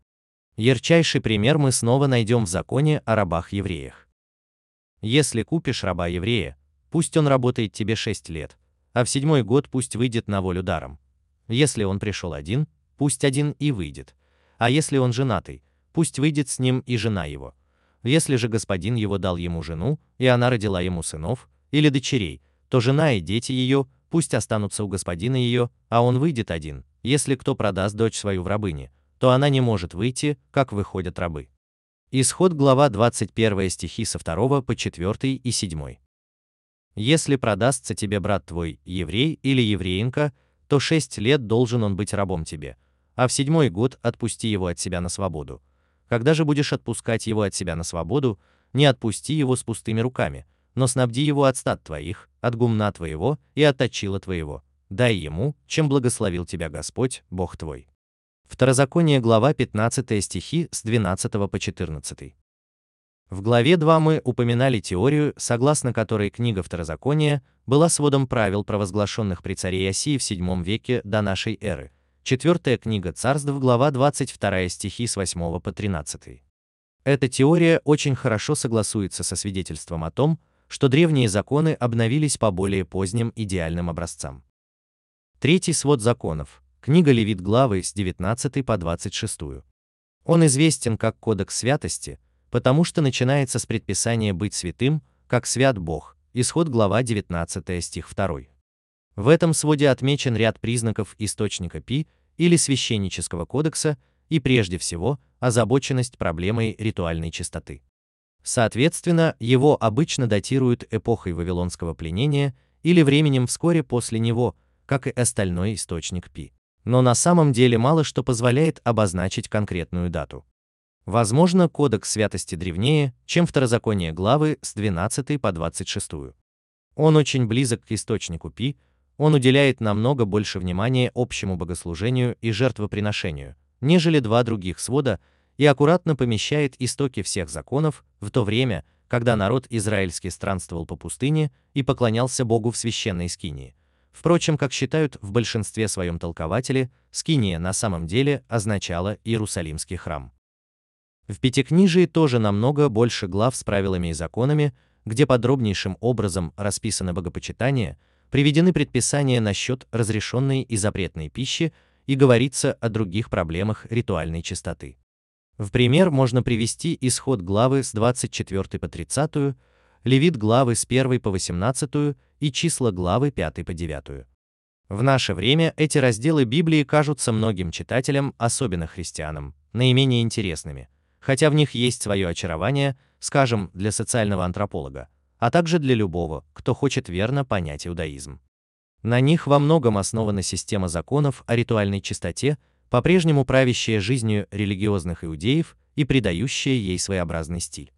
Ярчайший пример мы снова найдем в законе о рабах-евреях. Если купишь раба-еврея, пусть он работает тебе 6 лет, а в седьмой год пусть выйдет на волю даром. Если он пришел один, пусть один и выйдет. А если он женатый, пусть выйдет с ним и жена его. Если же господин его дал ему жену, и она родила ему сынов или дочерей, то жена и дети ее пусть останутся у господина ее, а он выйдет один. Если кто продаст дочь свою в рабыне, то она не может выйти, как выходят рабы. Исход глава 21 стихи со 2 по 4 и 7. Если продастся тебе брат твой, еврей или евреинка, то шесть лет должен он быть рабом тебе, а в седьмой год отпусти его от себя на свободу. Когда же будешь отпускать его от себя на свободу, не отпусти его с пустыми руками, но снабди его от стад твоих, от гумна твоего и от точила твоего. Дай ему, чем благословил тебя Господь, Бог твой. Второзаконие глава 15 стихи с 12 по 14. В главе 2 мы упоминали теорию, согласно которой книга Второзакония была сводом правил, провозглашенных при царе Осии в VII веке до нашей эры. Четвертая книга Царств, глава 22 стихи с 8 по 13. Эта теория очень хорошо согласуется со свидетельством о том, что древние законы обновились по более поздним идеальным образцам. Третий свод законов. Книга Левит главы с 19 по 26. Он известен как Кодекс святости, потому что начинается с предписания быть святым, как свят Бог. Исход глава 19 стих 2. В этом своде отмечен ряд признаков источника Пи или священнического кодекса и прежде всего озабоченность проблемой ритуальной чистоты. Соответственно, его обычно датируют эпохой вавилонского пленения или временем вскоре после него, как и остальной источник Пи. Но на самом деле мало что позволяет обозначить конкретную дату. Возможно, кодекс святости древнее, чем второзаконие главы с 12 по 26. Он очень близок к источнику Пи, он уделяет намного больше внимания общему богослужению и жертвоприношению, нежели два других свода, и аккуратно помещает истоки всех законов в то время, когда народ израильский странствовал по пустыне и поклонялся Богу в священной скинии. Впрочем, как считают в большинстве своем толкователи, скиния на самом деле означала Иерусалимский храм. В Пятикнижии тоже намного больше глав с правилами и законами, где подробнейшим образом расписано богопочитание, приведены предписания насчет разрешенной и запретной пищи и говорится о других проблемах ритуальной чистоты. В пример можно привести исход главы с 24 по 30, Левит главы с 1 по 18 и числа главы 5 по 9. В наше время эти разделы Библии кажутся многим читателям, особенно христианам, наименее интересными – хотя в них есть свое очарование, скажем, для социального антрополога, а также для любого, кто хочет верно понять иудаизм. На них во многом основана система законов о ритуальной чистоте, по-прежнему правящая жизнью религиозных иудеев и придающая ей своеобразный стиль.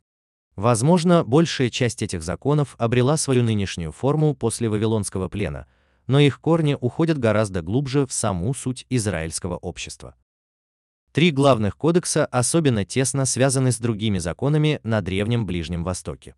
Возможно, большая часть этих законов обрела свою нынешнюю форму после Вавилонского плена, но их корни уходят гораздо глубже в саму суть израильского общества. Три главных кодекса особенно тесно связаны с другими законами на Древнем Ближнем Востоке.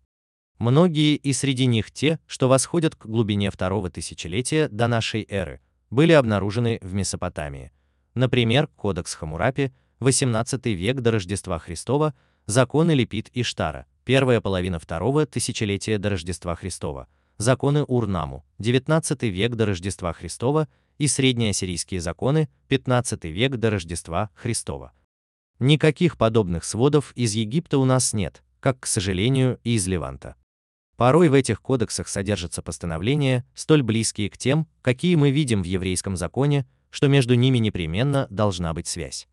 Многие и среди них те, что восходят к глубине второго тысячелетия до нашей эры, были обнаружены в Месопотамии. Например, Кодекс Хамурапи, 18 век до Рождества Христова, законы Лепит и Штара, первая половина второго тысячелетия до Рождества Христова, законы Урнаму, 19 век до Рождества Христова и среднеассирийские законы, 15 век до Рождества Христова. Никаких подобных сводов из Египта у нас нет, как, к сожалению, и из Леванта. Порой в этих кодексах содержатся постановления, столь близкие к тем, какие мы видим в еврейском законе, что между ними непременно должна быть связь.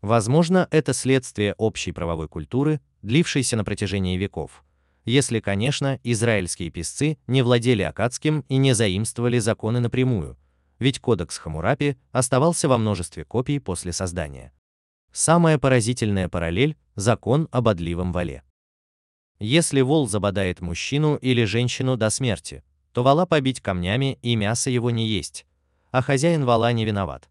Возможно, это следствие общей правовой культуры, длившейся на протяжении веков, если, конечно, израильские писцы не владели акадским и не заимствовали законы напрямую, ведь кодекс Хамурапи оставался во множестве копий после создания. Самая поразительная параллель – закон об одливом вале. Если вол забодает мужчину или женщину до смерти, то вала побить камнями и мясо его не есть, а хозяин вала не виноват.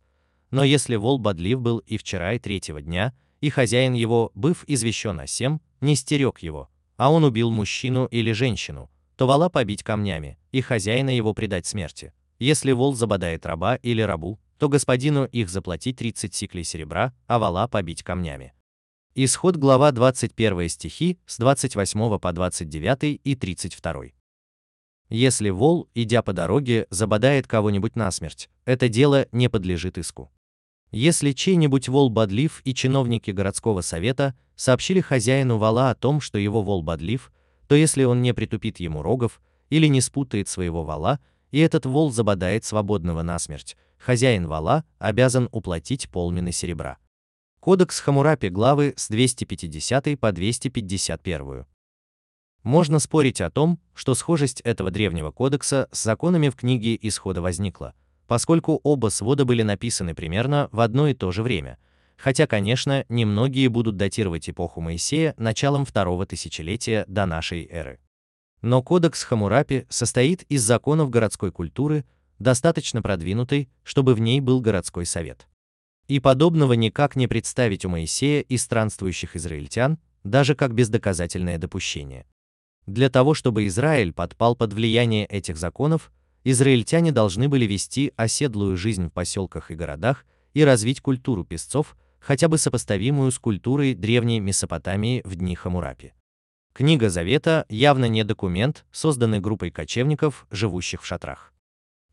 Но если вол бодлив был и вчера, и третьего дня, и хозяин его, быв извещен о сем, не стерег его, а он убил мужчину или женщину, то вала побить камнями, и хозяина его предать смерти. Если вол забодает раба или рабу, то господину их заплатить 30 сиклей серебра, а вала побить камнями. Исход глава 21 стихи с 28 по 29 и 32. Если вол, идя по дороге, забодает кого-нибудь насмерть, это дело не подлежит иску. Если чей-нибудь вол бодлив и чиновники городского совета сообщили хозяину вала о том, что его вол бодлив, то если он не притупит ему рогов или не спутает своего вала, и этот вол забодает свободного насмерть, хозяин вала обязан уплатить полмины серебра. Кодекс Хамурапи главы с 250 по 251. Можно спорить о том, что схожесть этого древнего кодекса с законами в книге Исхода возникла, поскольку оба свода были написаны примерно в одно и то же время, хотя, конечно, немногие будут датировать эпоху Моисея началом второго тысячелетия до нашей эры. Но кодекс Хамурапи состоит из законов городской культуры, достаточно продвинутой, чтобы в ней был городской совет. И подобного никак не представить у Моисея и странствующих израильтян, даже как бездоказательное допущение. Для того, чтобы Израиль подпал под влияние этих законов, израильтяне должны были вести оседлую жизнь в поселках и городах и развить культуру песцов, хотя бы сопоставимую с культурой древней Месопотамии в дни Хамурапи. Книга Завета явно не документ, созданный группой кочевников, живущих в шатрах.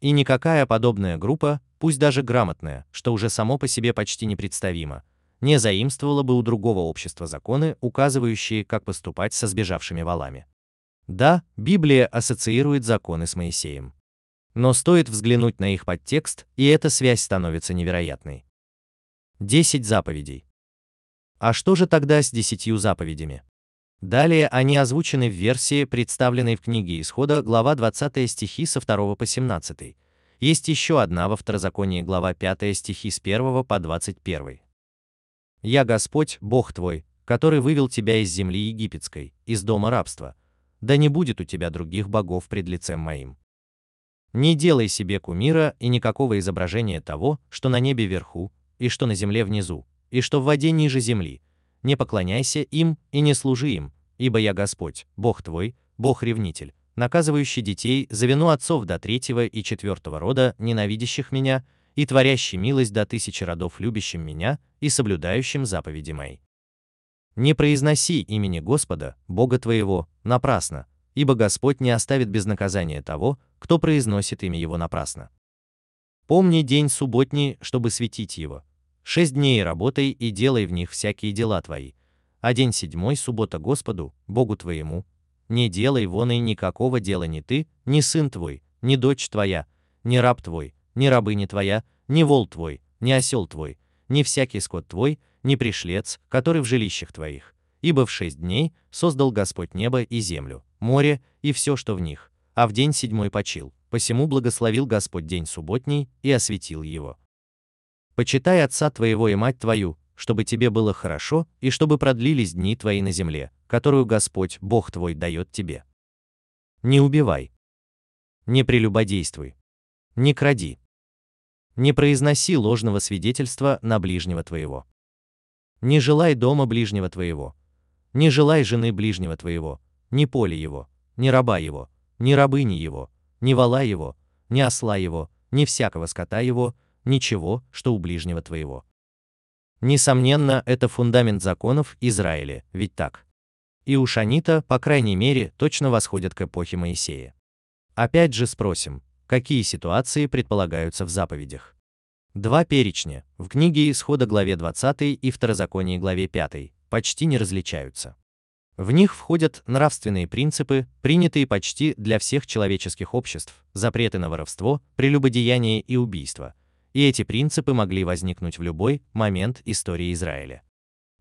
И никакая подобная группа, пусть даже грамотная, что уже само по себе почти непредставимо, не заимствовала бы у другого общества законы, указывающие, как поступать со сбежавшими валами. Да, Библия ассоциирует законы с Моисеем. Но стоит взглянуть на их подтекст, и эта связь становится невероятной. 10 заповедей. А что же тогда с десятью заповедями? Далее они озвучены в версии, представленной в книге Исхода, глава 20 стихи со 2 по 17. Есть еще одна во Второзаконии, глава 5 стихи с 1 по 21. «Я Господь, Бог твой, который вывел тебя из земли египетской, из дома рабства. Да не будет у тебя других богов пред лицем моим. Не делай себе кумира и никакого изображения того, что на небе вверху, и что на земле внизу, и что в воде ниже земли. Не поклоняйся им и не служи им, ибо я Господь, Бог твой, Бог-ревнитель, наказывающий детей за вину отцов до третьего и четвертого рода, ненавидящих меня, и творящий милость до тысячи родов, любящим меня и соблюдающим заповеди мои. Не произноси имени Господа, Бога твоего, напрасно, ибо Господь не оставит без наказания того, кто произносит имя его напрасно. Помни день субботний, чтобы светить его. Шесть дней работай и делай в них всякие дела твои. А день седьмой суббота Господу, Богу твоему. Не делай вон и никакого дела ни ты, ни сын твой, ни дочь твоя, ни раб твой, ни рабыня твоя, ни вол твой, ни осел твой, ни всякий скот твой, ни пришлец, который в жилищах твоих. Ибо в шесть дней создал Господь небо и землю, море и все, что в них, а в день седьмой почил, посему благословил Господь день субботний и осветил его. Почитай отца твоего и мать твою, чтобы тебе было хорошо и чтобы продлились дни твои на земле, которую Господь, Бог твой, дает тебе. Не убивай. Не прелюбодействуй. Не кради. Не произноси ложного свидетельства на ближнего твоего. Не желай дома ближнего твоего. Не желай жены ближнего твоего, ни поля его, ни раба его, ни рабыни его, ни вала его, ни осла его, ни всякого скота его, ничего, что у ближнего твоего. Несомненно, это фундамент законов Израиля, ведь так. И уж они-то, по крайней мере, точно восходят к эпохе Моисея. Опять же спросим, какие ситуации предполагаются в заповедях. Два перечня, в книге Исхода главе 20 и Второзаконии главе 5, почти не различаются. В них входят нравственные принципы, принятые почти для всех человеческих обществ, запреты на воровство, прелюбодеяние и убийство. И эти принципы могли возникнуть в любой момент истории Израиля.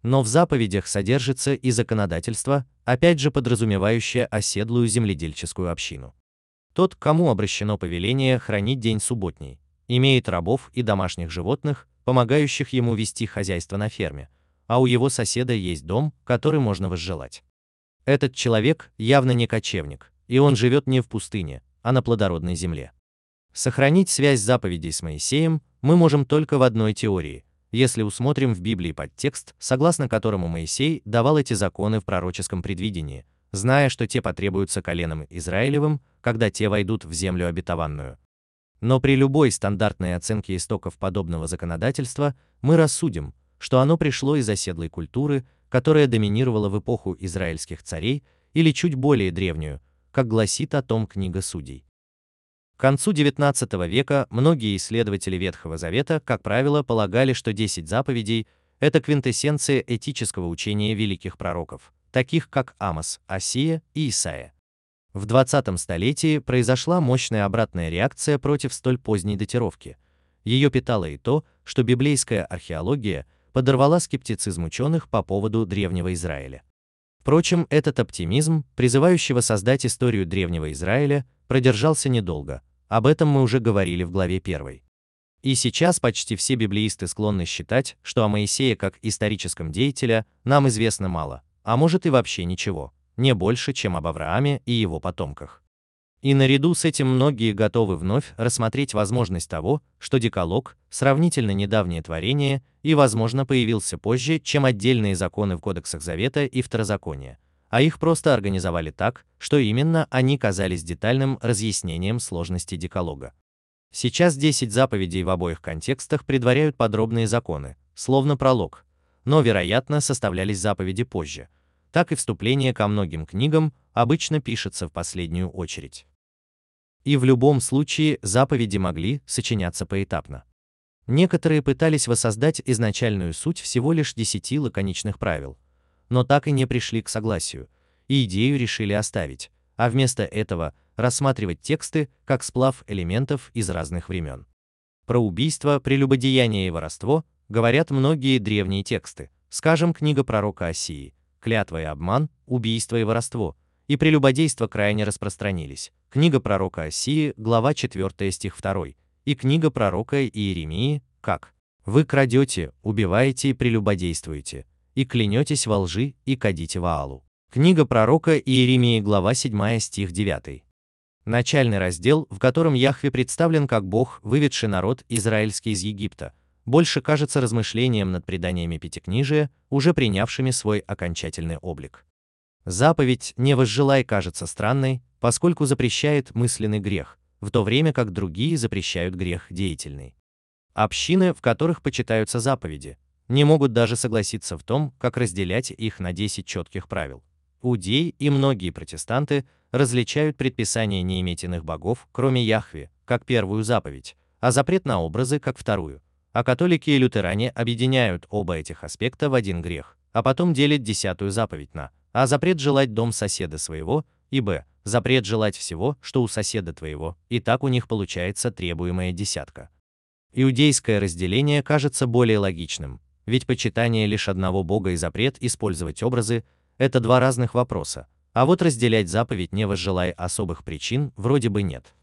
Но в заповедях содержится и законодательство, опять же подразумевающее оседлую земледельческую общину. Тот, кому обращено повеление хранить день субботний, имеет рабов и домашних животных, помогающих ему вести хозяйство на ферме, а у его соседа есть дом, который можно возжелать. Этот человек явно не кочевник, и он живет не в пустыне, а на плодородной земле. Сохранить связь заповедей с Моисеем мы можем только в одной теории, если усмотрим в Библии подтекст, согласно которому Моисей давал эти законы в пророческом предвидении, зная, что те потребуются коленам Израилевым, когда те войдут в землю обетованную. Но при любой стандартной оценке истоков подобного законодательства мы рассудим, что оно пришло из оседлой культуры, которая доминировала в эпоху израильских царей, или чуть более древнюю, как гласит о том книга Судей. К концу XIX века многие исследователи Ветхого Завета, как правило, полагали, что 10 заповедей – это квинтэссенция этического учения великих пророков, таких как Амос, Осия и Исаия. В 20 столетии произошла мощная обратная реакция против столь поздней датировки. Ее питало и то, что библейская археология – подорвала скептицизм ученых по поводу Древнего Израиля. Впрочем, этот оптимизм, призывающий воссоздать историю Древнего Израиля, продержался недолго, об этом мы уже говорили в главе 1. И сейчас почти все библеисты склонны считать, что о Моисее как историческом деятеля нам известно мало, а может и вообще ничего, не больше, чем об Аврааме и его потомках. И наряду с этим многие готовы вновь рассмотреть возможность того, что Декалог – сравнительно недавнее творение и, возможно, появился позже, чем отдельные законы в Кодексах Завета и Второзакония, а их просто организовали так, что именно они казались детальным разъяснением сложности Декалога. Сейчас 10 заповедей в обоих контекстах предваряют подробные законы, словно пролог, но, вероятно, составлялись заповеди позже. Так и вступление ко многим книгам обычно пишется в последнюю очередь. И в любом случае заповеди могли сочиняться поэтапно. Некоторые пытались воссоздать изначальную суть всего лишь десяти лаконичных правил, но так и не пришли к согласию, и идею решили оставить, а вместо этого рассматривать тексты как сплав элементов из разных времен. Про убийство, прелюбодеяние и воровство говорят многие древние тексты, скажем, книга пророка Осии, клятва и обман, убийство и воровство, и прелюбодейство крайне распространились. Книга пророка Осии, глава 4 стих 2, и книга пророка Иеремии, как «Вы крадете, убиваете и прелюбодействуете, и клянетесь во лжи и кадите Ваалу». Книга пророка Иеремии, глава 7 стих 9. Начальный раздел, в котором Яхве представлен как Бог, выведший народ израильский из Египта, больше кажется размышлением над преданиями Пятикнижия, уже принявшими свой окончательный облик. Заповедь «не возжелай» кажется странной, поскольку запрещает мысленный грех, в то время как другие запрещают грех деятельный. Общины, в которых почитаются заповеди, не могут даже согласиться в том, как разделять их на 10 четких правил. Удей и многие протестанты различают предписание не иметь иных богов, кроме Яхве, как первую заповедь, а запрет на образы как вторую. А католики и лютеране объединяют оба этих аспекта в один грех, а потом делят десятую заповедь на а запрет желать дом соседа своего, и б запрет желать всего, что у соседа твоего, и так у них получается требуемая десятка. Иудейское разделение кажется более логичным, ведь почитание лишь одного бога и запрет использовать образы – это два разных вопроса, а вот разделять заповедь не возжелая особых причин вроде бы нет.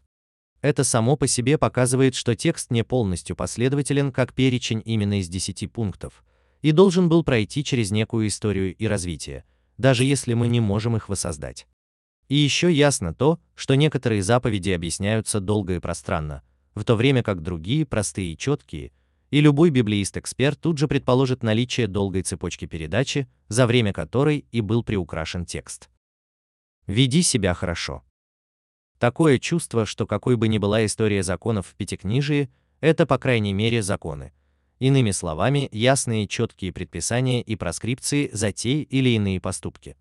Это само по себе показывает, что текст не полностью последователен как перечень именно из 10 пунктов, и должен был пройти через некую историю и развитие, даже если мы не можем их воссоздать. И еще ясно то, что некоторые заповеди объясняются долго и пространно, в то время как другие простые и четкие, и любой библеист-эксперт тут же предположит наличие долгой цепочки передачи, за время которой и был приукрашен текст. Веди себя хорошо. Такое чувство, что какой бы ни была история законов в Пятикнижии, это, по крайней мере, законы. Иными словами, ясные четкие предписания и проскрипции за те или иные поступки.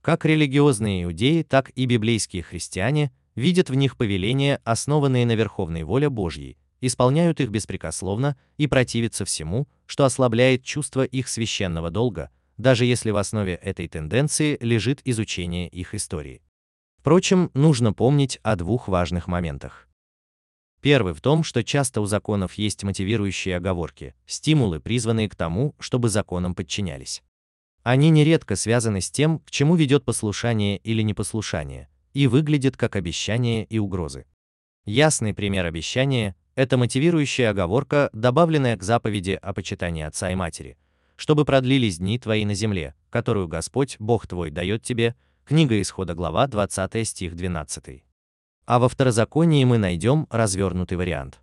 Как религиозные иудеи, так и библейские христиане видят в них повеления, основанные на верховной воле Божьей, исполняют их беспрекословно и противятся всему, что ослабляет чувство их священного долга, даже если в основе этой тенденции лежит изучение их истории. Впрочем, нужно помнить о двух важных моментах. Первый в том, что часто у законов есть мотивирующие оговорки, стимулы, призванные к тому, чтобы законам подчинялись. Они нередко связаны с тем, к чему ведет послушание или непослушание, и выглядят как обещания и угрозы. Ясный пример обещания – это мотивирующая оговорка, добавленная к заповеди о почитании отца и матери, чтобы продлились дни твои на земле, которую Господь, Бог твой, дает тебе, книга Исхода глава 20 стих 12. А во второзаконии мы найдем развернутый вариант.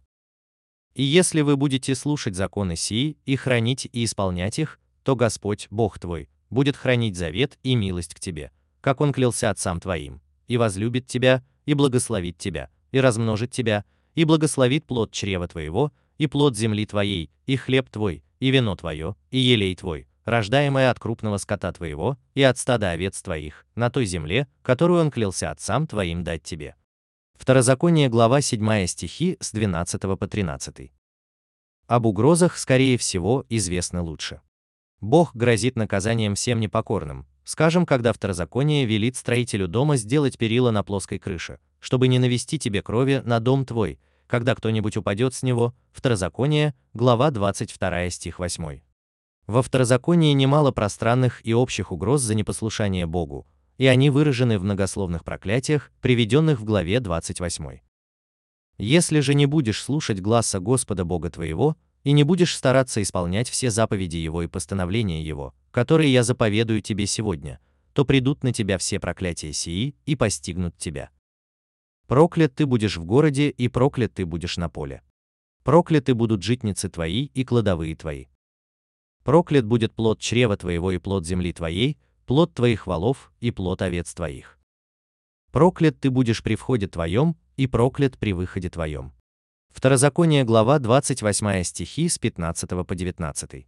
И если вы будете слушать законы сии и хранить и исполнять их, то Господь, Бог твой, будет хранить завет и милость к тебе, как Он клялся отцам твоим, и возлюбит тебя, и благословит тебя, и размножит тебя, и благословит плод чрева твоего, и плод земли твоей, и хлеб твой, и вино твое, и елей твой, рождаемое от крупного скота твоего, и от стада овец твоих, на той земле, которую он клялся отцам твоим дать тебе. Второзаконие, глава 7 стихи с 12 по 13. Об угрозах, скорее всего, известно лучше. Бог грозит наказанием всем непокорным, скажем, когда второзаконие велит строителю дома сделать перила на плоской крыше, чтобы не навести тебе крови на дом твой, когда кто-нибудь упадет с него, второзаконие, глава 22 стих 8. Во второзаконии немало пространных и общих угроз за непослушание Богу, и они выражены в многословных проклятиях, приведенных в главе 28. Если же не будешь слушать гласа Господа Бога твоего, и не будешь стараться исполнять все заповеди Его и постановления Его, которые я заповедую тебе сегодня, то придут на тебя все проклятия сии и постигнут тебя. Проклят ты будешь в городе, и проклят ты будешь на поле. Прокляты будут житницы твои и кладовые твои. Проклят будет плод чрева твоего и плод земли твоей, плод твоих волов и плод овец твоих. Проклят ты будешь при входе твоем, и проклят при выходе твоем. Второзаконие, глава 28 стихи с 15 по 19.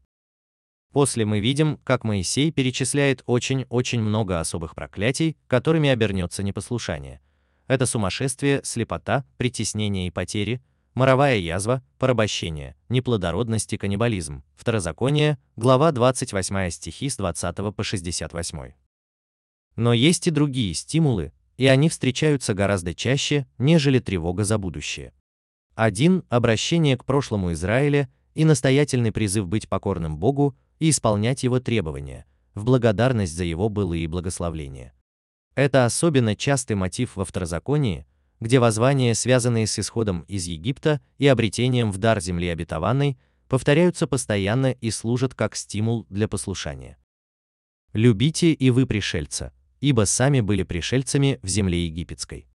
После мы видим, как Моисей перечисляет очень-очень много особых проклятий, которыми обернется непослушание. Это сумасшествие, слепота, притеснение и потери, моровая язва, порабощение, неплодородность и каннибализм. Второзаконие, глава 28 стихи с 20 по 68. Но есть и другие стимулы, и они встречаются гораздо чаще, нежели тревога за будущее. Один – обращение к прошлому Израиля и настоятельный призыв быть покорным Богу и исполнять Его требования, в благодарность за Его былые благословления. Это особенно частый мотив во второзаконии, где воззвания, связанные с исходом из Египта и обретением в дар земли обетованной, повторяются постоянно и служат как стимул для послушания. «Любите и вы пришельца, ибо сами были пришельцами в земле египетской».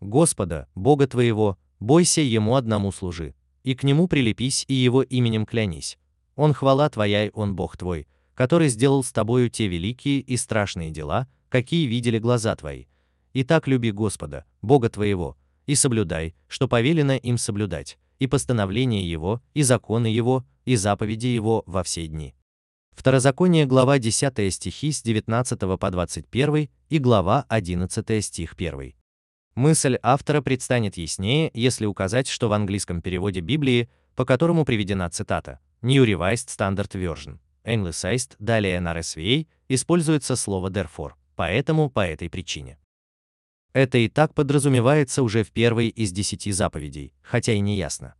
Господа, Бога твоего, бойся Ему одному служи, и к Нему прилепись и Его именем клянись. Он хвала твоя и Он Бог твой, который сделал с тобою те великие и страшные дела, какие видели глаза твои. Итак, люби Господа, Бога твоего, и соблюдай, что повелено им соблюдать, и постановления Его, и законы Его, и заповеди Его во все дни. Второзаконие глава 10 стихи с 19 по 21 и глава 11 стих 1. Мысль автора предстанет яснее, если указать, что в английском переводе Библии, по которому приведена цитата, New Revised Standard Version, Anglicized, далее на RSVA, используется слово therefore, поэтому, по этой причине. Это и так подразумевается уже в первой из десяти заповедей, хотя и не ясно.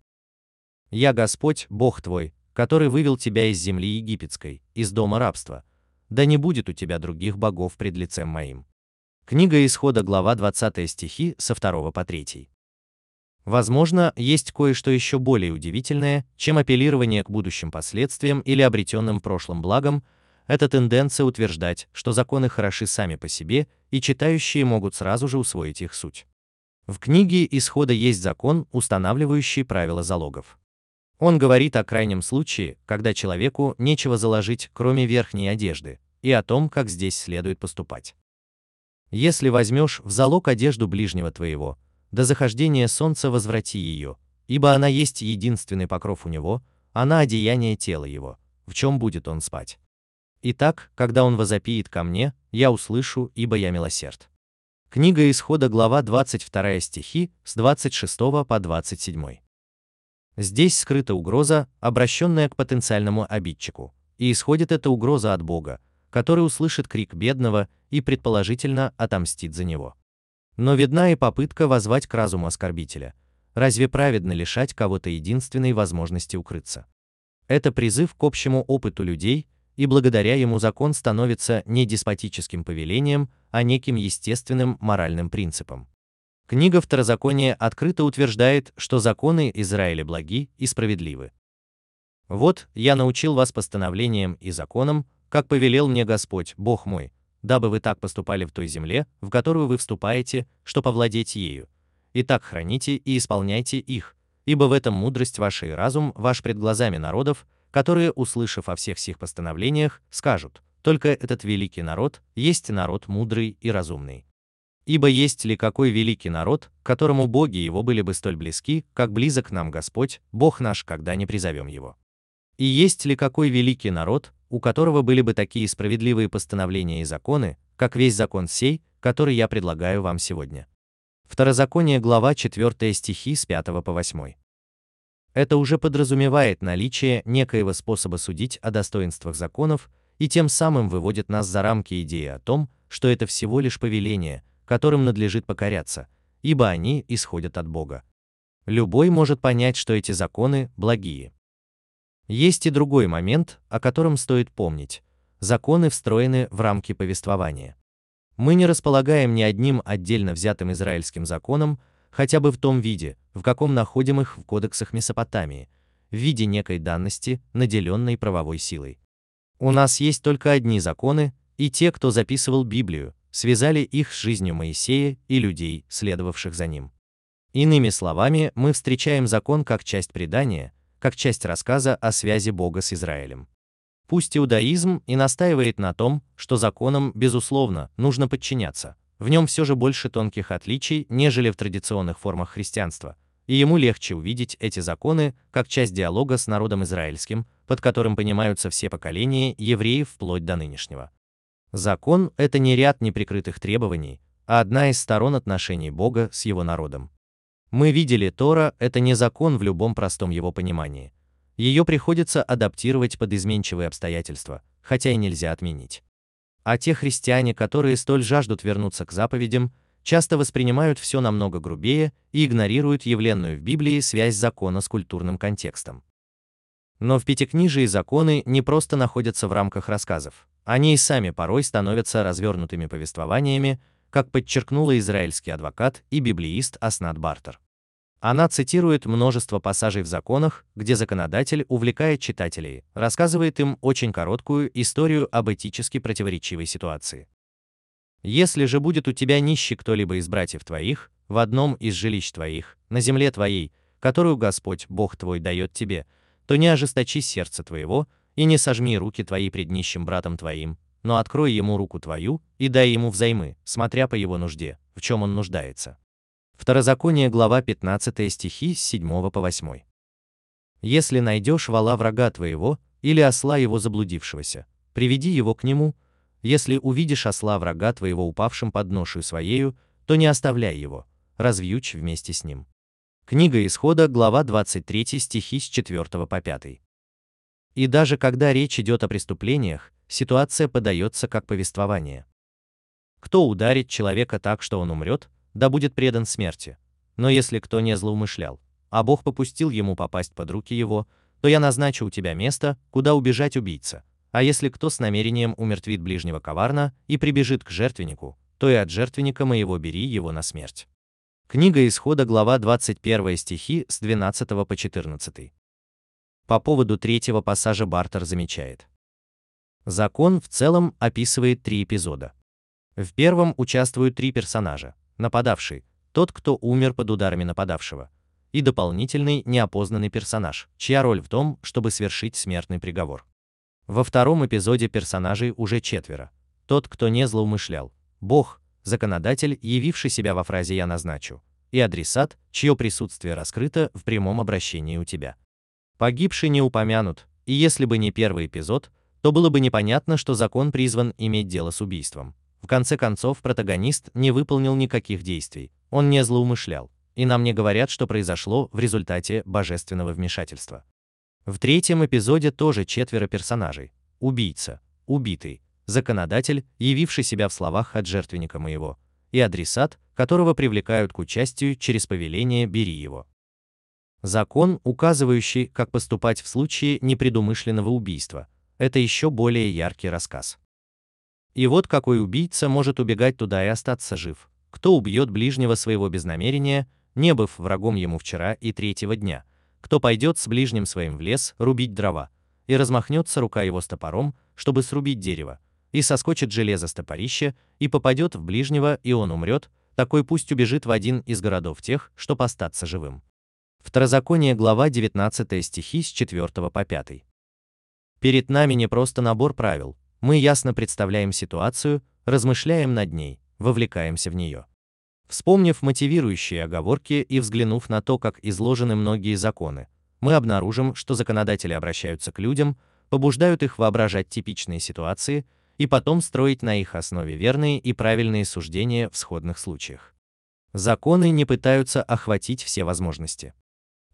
«Я Господь, Бог твой, который вывел тебя из земли египетской, из дома рабства. Да не будет у тебя других богов пред лицем моим». Книга Исхода, глава 20 стихи со 2 по 3. Возможно, есть кое-что еще более удивительное, чем апеллирование к будущим последствиям или обретенным прошлым благам, это тенденция утверждать, что законы хороши сами по себе, и читающие могут сразу же усвоить их суть. В книге Исхода есть закон, устанавливающий правила залогов. Он говорит о крайнем случае, когда человеку нечего заложить, кроме верхней одежды, и о том, как здесь следует поступать. Если возьмешь в залог одежду ближнего твоего, до захождения солнца возврати ее, ибо она есть единственный покров у него, она одеяние тела его, в чем будет он спать. Итак, когда он возопиет ко мне, я услышу, ибо я милосерд. Книга Исхода, глава 22 стихи, с 26 по 27. Здесь скрыта угроза, обращенная к потенциальному обидчику, и исходит эта угроза от Бога, который услышит крик бедного и предположительно отомстит за него. Но видна и попытка возвать к разуму оскорбителя. Разве праведно лишать кого-то единственной возможности укрыться? Это призыв к общему опыту людей, и благодаря ему закон становится не деспотическим повелением, а неким естественным моральным принципом. Книга Второзакония открыто утверждает, что законы Израиля благи и справедливы. Вот, я научил вас постановлениям и законам, как повелел мне Господь, Бог мой, дабы вы так поступали в той земле, в которую вы вступаете, что повладеть ею. И так храните и исполняйте их, ибо в этом мудрость ваша и разум ваш пред глазами народов, которые, услышав о всех сих постановлениях, скажут, только этот великий народ есть народ мудрый и разумный. Ибо есть ли какой великий народ, которому боги его были бы столь близки, как близок нам Господь, Бог наш, когда не призовем его? И есть ли какой великий народ, у которого были бы такие справедливые постановления и законы, как весь закон сей, который я предлагаю вам сегодня? Второзаконие, глава 4 стихи с 5 по 8. Это уже подразумевает наличие некоего способа судить о достоинствах законов и тем самым выводит нас за рамки идеи о том, что это всего лишь повеление, которым надлежит покоряться, ибо они исходят от Бога. Любой может понять, что эти законы благие. Есть и другой момент, о котором стоит помнить. Законы встроены в рамки повествования. Мы не располагаем ни одним отдельно взятым израильским законом, хотя бы в том виде, в каком находим их в кодексах Месопотамии, в виде некой данности, наделенной правовой силой. У нас есть только одни законы, и те, кто записывал Библию, связали их с жизнью Моисея и людей, следовавших за ним. Иными словами, мы встречаем закон как часть предания, как часть рассказа о связи Бога с Израилем. Пусть иудаизм и настаивает на том, что законам, безусловно, нужно подчиняться, в нем все же больше тонких отличий, нежели в традиционных формах христианства, и ему легче увидеть эти законы как часть диалога с народом израильским, под которым понимаются все поколения евреев вплоть до нынешнего. Закон – это не ряд неприкрытых требований, а одна из сторон отношений Бога с его народом. Мы видели, Тора – это не закон в любом простом его понимании. Ее приходится адаптировать под изменчивые обстоятельства, хотя и нельзя отменить. А те христиане, которые столь жаждут вернуться к заповедям, часто воспринимают все намного грубее и игнорируют явленную в Библии связь закона с культурным контекстом. Но в Пятикнижии законы не просто находятся в рамках рассказов, они и сами порой становятся развернутыми повествованиями, как подчеркнула израильский адвокат и библеист Аснат Бартер. Она цитирует множество пассажей в законах, где законодатель увлекает читателей, рассказывает им очень короткую историю об этически противоречивой ситуации. Если же будет у тебя нищий кто-либо из братьев твоих, в одном из жилищ твоих, на земле твоей, которую Господь, Бог твой, дает тебе, то не ожесточи сердце твоего, и не сожми руки твои пред нищим братом твоим, но открой ему руку твою и дай ему взаймы, смотря по его нужде, в чем он нуждается. Второзаконие, глава 15 стихи с 7 по 8. Если найдешь вала врага твоего или осла его заблудившегося, приведи его к нему. Если увидишь осла врага твоего упавшим под ношую своею, то не оставляй его, развьючь вместе с ним. Книга Исхода, глава 23 стихи с 4 по 5. И даже когда речь идет о преступлениях, ситуация подается как повествование. Кто ударит человека так, что он умрет, да будет предан смерти. Но если кто не злоумышлял, а Бог попустил ему попасть под руки его, то я назначу у тебя место, куда убежать убийца. А если кто с намерением умертвит ближнего коварно и прибежит к жертвеннику, то и от жертвенника моего бери его на смерть. Книга Исхода, глава 21 стихи с 12 по 14. По поводу третьего пассажа Бартер замечает. Закон в целом описывает три эпизода. В первом участвуют три персонажа. Нападавший, тот, кто умер под ударами нападавшего, и дополнительный неопознанный персонаж, чья роль в том, чтобы свершить смертный приговор. Во втором эпизоде персонажей уже четверо. Тот, кто не злоумышлял, Бог, законодатель, явивший себя во фразе «я назначу», и адресат, чье присутствие раскрыто в прямом обращении у тебя. Погибший не упомянут, и если бы не первый эпизод, то было бы непонятно, что закон призван иметь дело с убийством. В конце концов, протагонист не выполнил никаких действий, он не злоумышлял, и нам не говорят, что произошло в результате божественного вмешательства. В третьем эпизоде тоже четверо персонажей. Убийца, убитый, законодатель, явивший себя в словах от жертвенника моего, и адресат, которого привлекают к участию через повеление «бери его». Закон, указывающий, как поступать в случае непредумышленного убийства, это еще более яркий рассказ. И вот какой убийца может убегать туда и остаться жив, кто убьет ближнего своего без намерения, не быв врагом ему вчера и третьего дня, кто пойдет с ближним своим в лес рубить дрова, и размахнется рука его с топором, чтобы срубить дерево, и соскочит железо с топорища, и попадет в ближнего, и он умрет, такой пусть убежит в один из городов тех, что постаться живым. Второзаконие, глава 19 стихи с 4 по 5. Перед нами не просто набор правил, мы ясно представляем ситуацию, размышляем над ней, вовлекаемся в нее. Вспомнив мотивирующие оговорки и взглянув на то, как изложены многие законы, мы обнаружим, что законодатели обращаются к людям, побуждают их воображать типичные ситуации, и потом строить на их основе верные и правильные суждения в сходных случаях. Законы не пытаются охватить все возможности.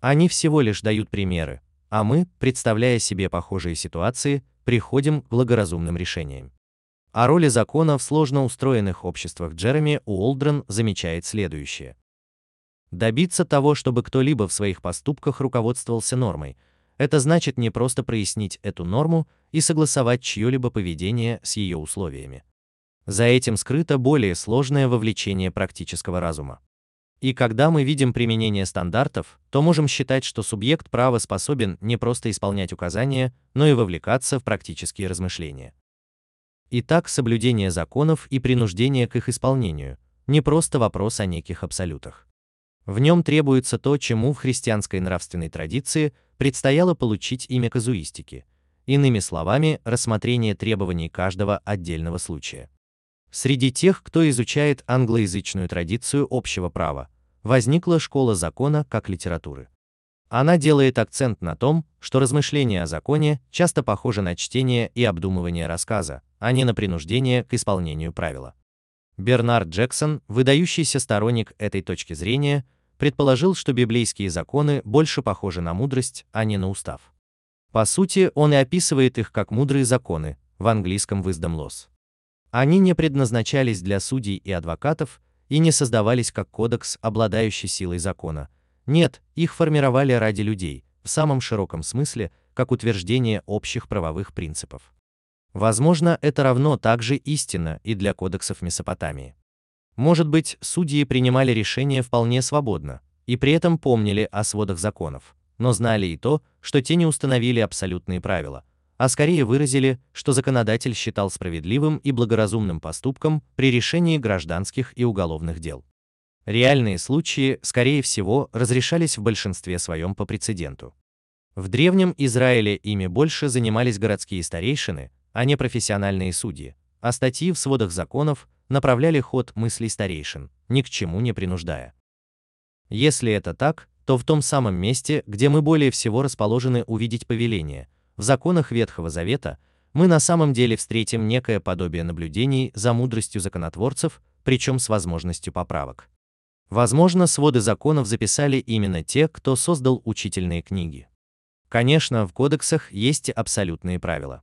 Они всего лишь дают примеры, а мы, представляя себе похожие ситуации, приходим к благоразумным решениям. О роли закона в сложно устроенных обществах Джереми Уолдрен замечает следующее. Добиться того, чтобы кто-либо в своих поступках руководствовался нормой – это значит не просто прояснить эту норму и согласовать чье-либо поведение с ее условиями. За этим скрыто более сложное вовлечение практического разума. И когда мы видим применение стандартов, то можем считать, что субъект права способен не просто исполнять указания, но и вовлекаться в практические размышления. Итак, соблюдение законов и принуждение к их исполнению – не просто вопрос о неких абсолютах. В нем требуется то, чему в христианской нравственной традиции предстояло получить имя казуистики, иными словами, рассмотрение требований каждого отдельного случая. Среди тех, кто изучает англоязычную традицию общего права, возникла школа закона как литературы. Она делает акцент на том, что размышления о законе часто похожи на чтение и обдумывание рассказа, а не на принуждение к исполнению правила. Бернард Джексон, выдающийся сторонник этой точки зрения, предположил, что библейские законы больше похожи на мудрость, а не на устав. По сути, он и описывает их как мудрые законы, в английском wisdom laws. Они не предназначались для судей и адвокатов и не создавались как кодекс, обладающий силой закона. Нет, их формировали ради людей, в самом широком смысле, как утверждение общих правовых принципов. Возможно, это равно также истина и для кодексов Месопотамии. Может быть, судьи принимали решения вполне свободно, и при этом помнили о сводах законов, но знали и то, что те не установили абсолютные правила, а скорее выразили, что законодатель считал справедливым и благоразумным поступком при решении гражданских и уголовных дел. Реальные случаи, скорее всего, разрешались в большинстве своем по прецеденту. В древнем Израиле ими больше занимались городские старейшины, а не профессиональные судьи, а статьи в сводах законов направляли ход мыслей старейшин, ни к чему не принуждая. Если это так, то в том самом месте, где мы более всего расположены увидеть повеление, в законах Ветхого Завета, мы на самом деле встретим некое подобие наблюдений за мудростью законотворцев, причем с возможностью поправок. Возможно, своды законов записали именно те, кто создал учительные книги. Конечно, в кодексах есть абсолютные правила.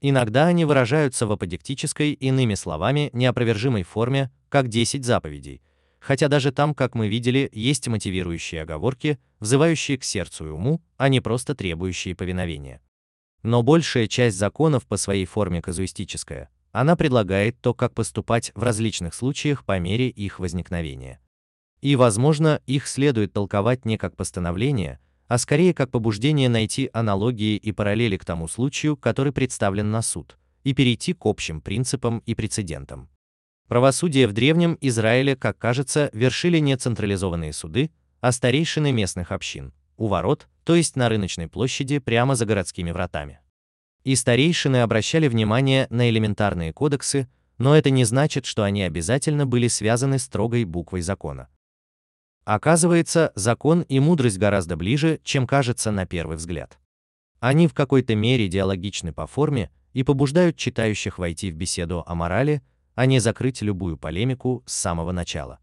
Иногда они выражаются в аподектической, иными словами, неопровержимой форме, как 10 заповедей, хотя даже там, как мы видели, есть мотивирующие оговорки, взывающие к сердцу и уму, а не просто требующие повиновения. Но большая часть законов по своей форме казуистическая, она предлагает то, как поступать в различных случаях по мере их возникновения. И, возможно, их следует толковать не как постановление, а скорее как побуждение найти аналогии и параллели к тому случаю, который представлен на суд, и перейти к общим принципам и прецедентам. Правосудие в древнем Израиле, как кажется, вершили не централизованные суды, а старейшины местных общин, у ворот, то есть на рыночной площади прямо за городскими вратами. И старейшины обращали внимание на элементарные кодексы, но это не значит, что они обязательно были связаны строгой буквой закона. Оказывается, закон и мудрость гораздо ближе, чем кажется на первый взгляд. Они в какой-то мере диалогичны по форме и побуждают читающих войти в беседу о морали, а не закрыть любую полемику с самого начала.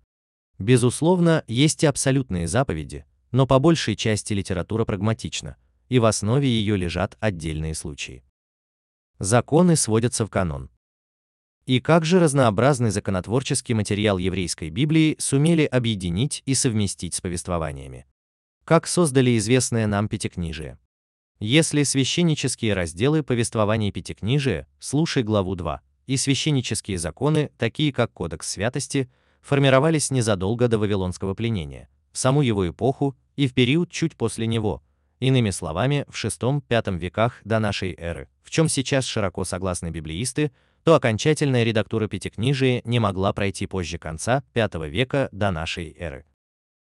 Безусловно, есть и абсолютные заповеди, но по большей части литература прагматична, и в основе ее лежат отдельные случаи. Законы сводятся в канон. И как же разнообразный законотворческий материал еврейской Библии сумели объединить и совместить с повествованиями? Как создали известное нам Пятикнижие? Если священнические разделы повествований Пятикнижия, слушай главу 2, и священнические законы, такие как Кодекс святости, формировались незадолго до Вавилонского пленения, в саму его эпоху и в период чуть после него, иными словами, в VI-V веках до нашей эры, в чем сейчас широко согласны библеисты, то окончательная редактура Пятикнижия не могла пройти позже конца V века до нашей эры.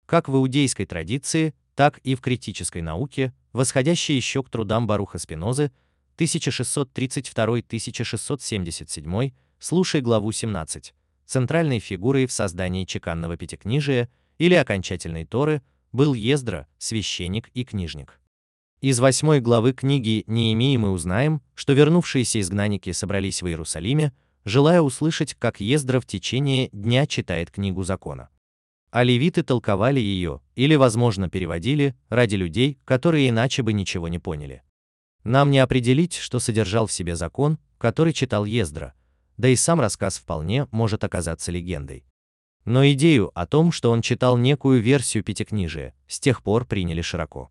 Как в иудейской традиции, так и в критической науке, восходящей еще к трудам Баруха Спинозы 1632-1677, слушай главу 17, центральной фигурой в создании чеканного Пятикнижия или окончательной Торы был Ездра, священник и книжник. Из восьмой главы книги Неемии мы узнаем, что вернувшиеся изгнанники собрались в Иерусалиме, желая услышать, как Ездра в течение дня читает книгу закона. А левиты толковали ее, или, возможно, переводили, ради людей, которые иначе бы ничего не поняли. Нам не определить, что содержал в себе закон, который читал Ездра, да и сам рассказ вполне может оказаться легендой. Но идею о том, что он читал некую версию Пятикнижия, с тех пор приняли широко.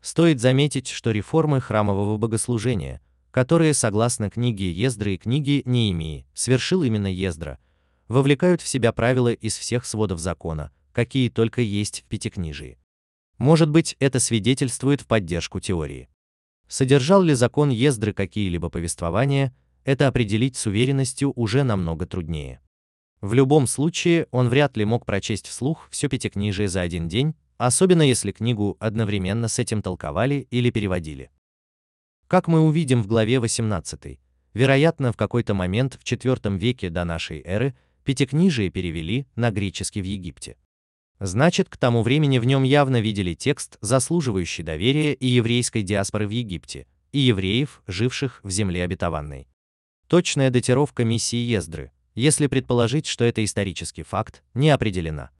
Стоит заметить, что реформы храмового богослужения, которые, согласно книге Ездры и книге Неемии, свершил именно Ездра, вовлекают в себя правила из всех сводов закона, какие только есть в Пятикнижии. Может быть, это свидетельствует в поддержку теории. Содержал ли закон Ездры какие-либо повествования, это определить с уверенностью уже намного труднее. В любом случае, он вряд ли мог прочесть вслух все Пятикнижие за один день, особенно если книгу одновременно с этим толковали или переводили. Как мы увидим в главе 18, вероятно, в какой-то момент в IV веке до нашей эры Пятикнижие перевели на греческий в Египте. Значит, к тому времени в нем явно видели текст, заслуживающий доверия и еврейской диаспоры в Египте, и евреев, живших в земле обетованной. Точная датировка миссии Ездры, если предположить, что это исторический факт, не определена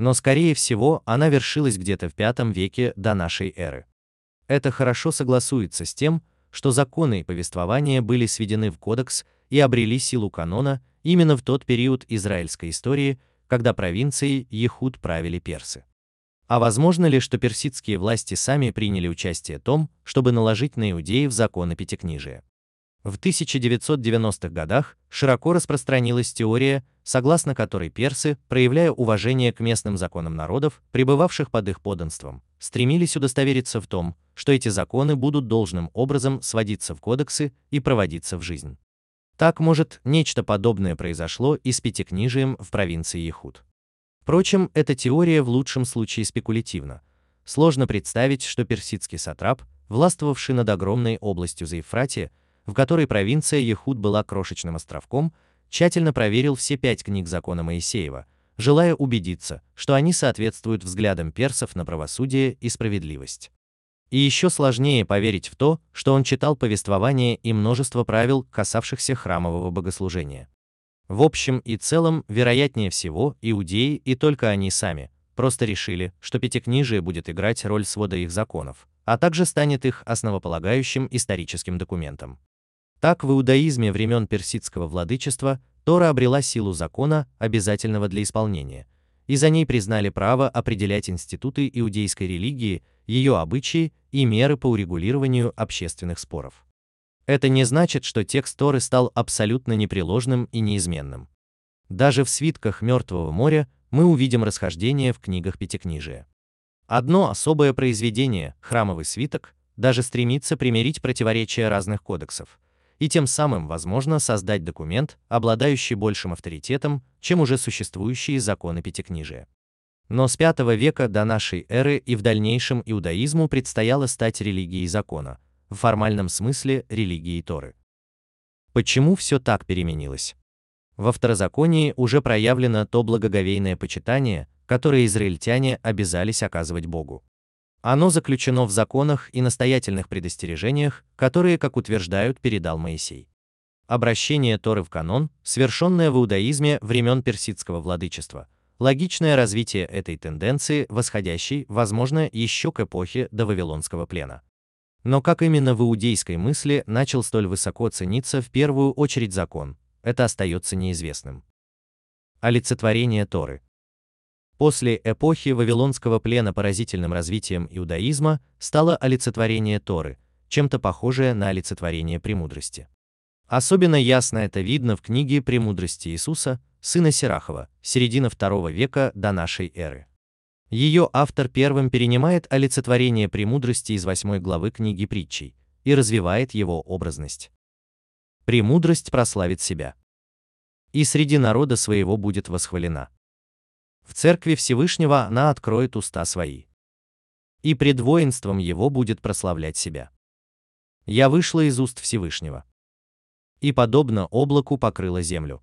но скорее всего она вершилась где-то в V веке до нашей эры. Это хорошо согласуется с тем, что законы и повествования были сведены в кодекс и обрели силу канона именно в тот период израильской истории, когда провинцией Ехуд правили персы. А возможно ли, что персидские власти сами приняли участие в том, чтобы наложить на иудеев законы Пятикнижия? В 1990-х годах широко распространилась теория, согласно которой персы, проявляя уважение к местным законам народов, пребывавших под их подданством, стремились удостовериться в том, что эти законы будут должным образом сводиться в кодексы и проводиться в жизнь. Так, может, нечто подобное произошло и с пятикнижием в провинции Яхуд. В Впрочем, эта теория в лучшем случае спекулятивна. Сложно представить, что персидский сатрап, властвовавший над огромной областью за Ефратия, в которой провинция Ехуд была крошечным островком, тщательно проверил все пять книг закона Моисеева, желая убедиться, что они соответствуют взглядам персов на правосудие и справедливость. И еще сложнее поверить в то, что он читал повествование и множество правил, касавшихся храмового богослужения. В общем и целом, вероятнее всего, иудеи и только они сами просто решили, что Пятикнижие будет играть роль свода их законов, а также станет их основополагающим историческим документом. Так в иудаизме времен персидского владычества Тора обрела силу закона, обязательного для исполнения, и за ней признали право определять институты иудейской религии, ее обычаи и меры по урегулированию общественных споров. Это не значит, что текст Торы стал абсолютно непреложным и неизменным. Даже в свитках Мертвого моря мы увидим расхождения в книгах Пятикнижия. Одно особое произведение, храмовый свиток, даже стремится примирить противоречия разных кодексов, и тем самым, возможно, создать документ, обладающий большим авторитетом, чем уже существующие законы Пятикнижия. Но с V века до нашей эры и в дальнейшем иудаизму предстояло стать религией закона, в формальном смысле религией Торы. Почему все так переменилось? Во второзаконии уже проявлено то благоговейное почитание, которое израильтяне обязались оказывать Богу. Оно заключено в законах и настоятельных предостережениях, которые, как утверждают, передал Моисей. Обращение Торы в канон, совершенное в иудаизме времен персидского владычества, логичное развитие этой тенденции, восходящей, возможно, еще к эпохе до Вавилонского плена. Но как именно в иудейской мысли начал столь высоко цениться в первую очередь закон, это остается неизвестным. Олицетворение Торы. После эпохи Вавилонского плена поразительным развитием иудаизма стало олицетворение Торы, чем-то похожее на олицетворение премудрости. Особенно ясно это видно в книге «Премудрости Иисуса», сына Сирахова, середина II века до нашей эры. Ее автор первым перенимает олицетворение премудрости из восьмой главы книги притчей и развивает его образность. Премудрость прославит себя. И среди народа своего будет восхвалена. В церкви Всевышнего она откроет уста свои. И пред воинством его будет прославлять себя. Я вышла из уст Всевышнего. И подобно облаку покрыла землю.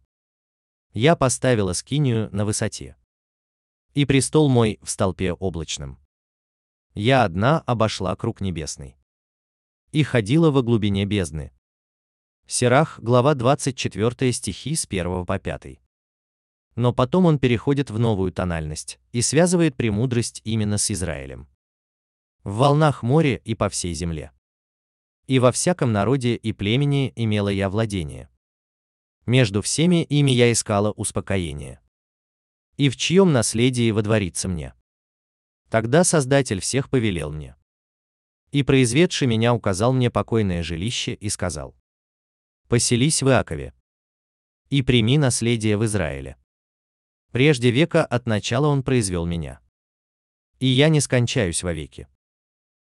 Я поставила скинию на высоте. И престол мой в столпе облачном. Я одна обошла круг небесный. И ходила во глубине бездны. Сирах, глава 24 стихи с 1 по 5 но потом он переходит в новую тональность и связывает премудрость именно с Израилем. В волнах моря и по всей земле. И во всяком народе и племени имела я владение. Между всеми ими я искала успокоение. И в чьем наследии водворится мне? Тогда Создатель всех повелел мне. И произведший меня указал мне покойное жилище и сказал. Поселись в Иакове. И прими наследие в Израиле. Прежде века от начала он произвел меня. И я не скончаюсь вовеки.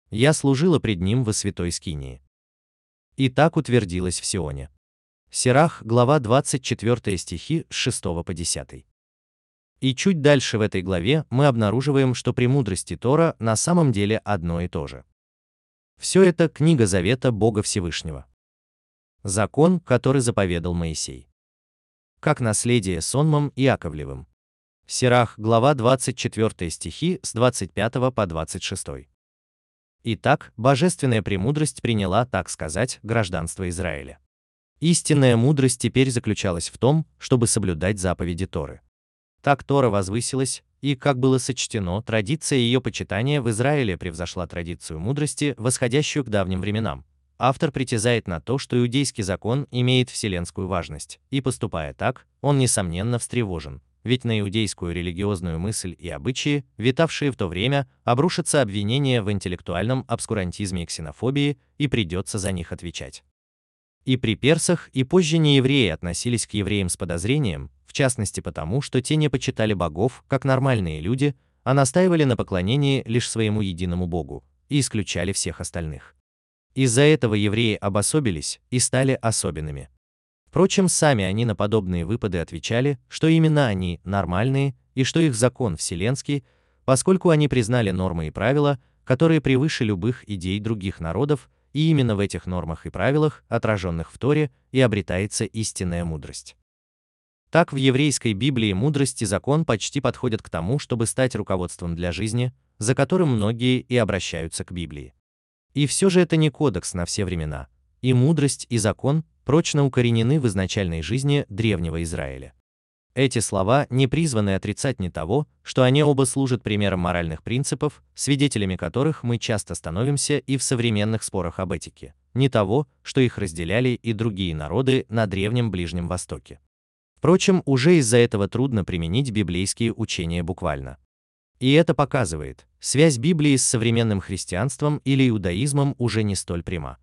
Я служила пред ним во святой скинии. И так утвердилось в Сионе. Сирах, глава 24 стихи с 6 по 10. И чуть дальше в этой главе мы обнаруживаем, что премудрости Тора на самом деле одно и то же. Все это книга завета Бога Всевышнего. Закон, который заповедал Моисей как наследие сонмом и Яковлевым. Сирах, глава 24 стихи с 25 по 26. Итак, божественная премудрость приняла, так сказать, гражданство Израиля. Истинная мудрость теперь заключалась в том, чтобы соблюдать заповеди Торы. Так Тора возвысилась, и, как было сочтено, традиция ее почитания в Израиле превзошла традицию мудрости, восходящую к давним временам, автор притязает на то, что иудейский закон имеет вселенскую важность, и поступая так, он несомненно встревожен, ведь на иудейскую религиозную мысль и обычаи, витавшие в то время, обрушатся обвинения в интеллектуальном обскурантизме и ксенофобии, и придется за них отвечать. И при персах, и позже неевреи относились к евреям с подозрением, в частности потому, что те не почитали богов, как нормальные люди, а настаивали на поклонении лишь своему единому богу, и исключали всех остальных. Из-за этого евреи обособились и стали особенными. Впрочем, сами они на подобные выпады отвечали, что именно они, нормальные, и что их закон вселенский, поскольку они признали нормы и правила, которые превыше любых идей других народов, и именно в этих нормах и правилах, отраженных в Торе, и обретается истинная мудрость. Так в еврейской Библии мудрость и закон почти подходят к тому, чтобы стать руководством для жизни, за которым многие и обращаются к Библии. И все же это не кодекс на все времена, и мудрость и закон прочно укоренены в изначальной жизни древнего Израиля. Эти слова не призваны отрицать ни того, что они оба служат примером моральных принципов, свидетелями которых мы часто становимся и в современных спорах об этике, ни того, что их разделяли и другие народы на Древнем Ближнем Востоке. Впрочем, уже из-за этого трудно применить библейские учения буквально. И это показывает, связь Библии с современным христианством или иудаизмом уже не столь пряма.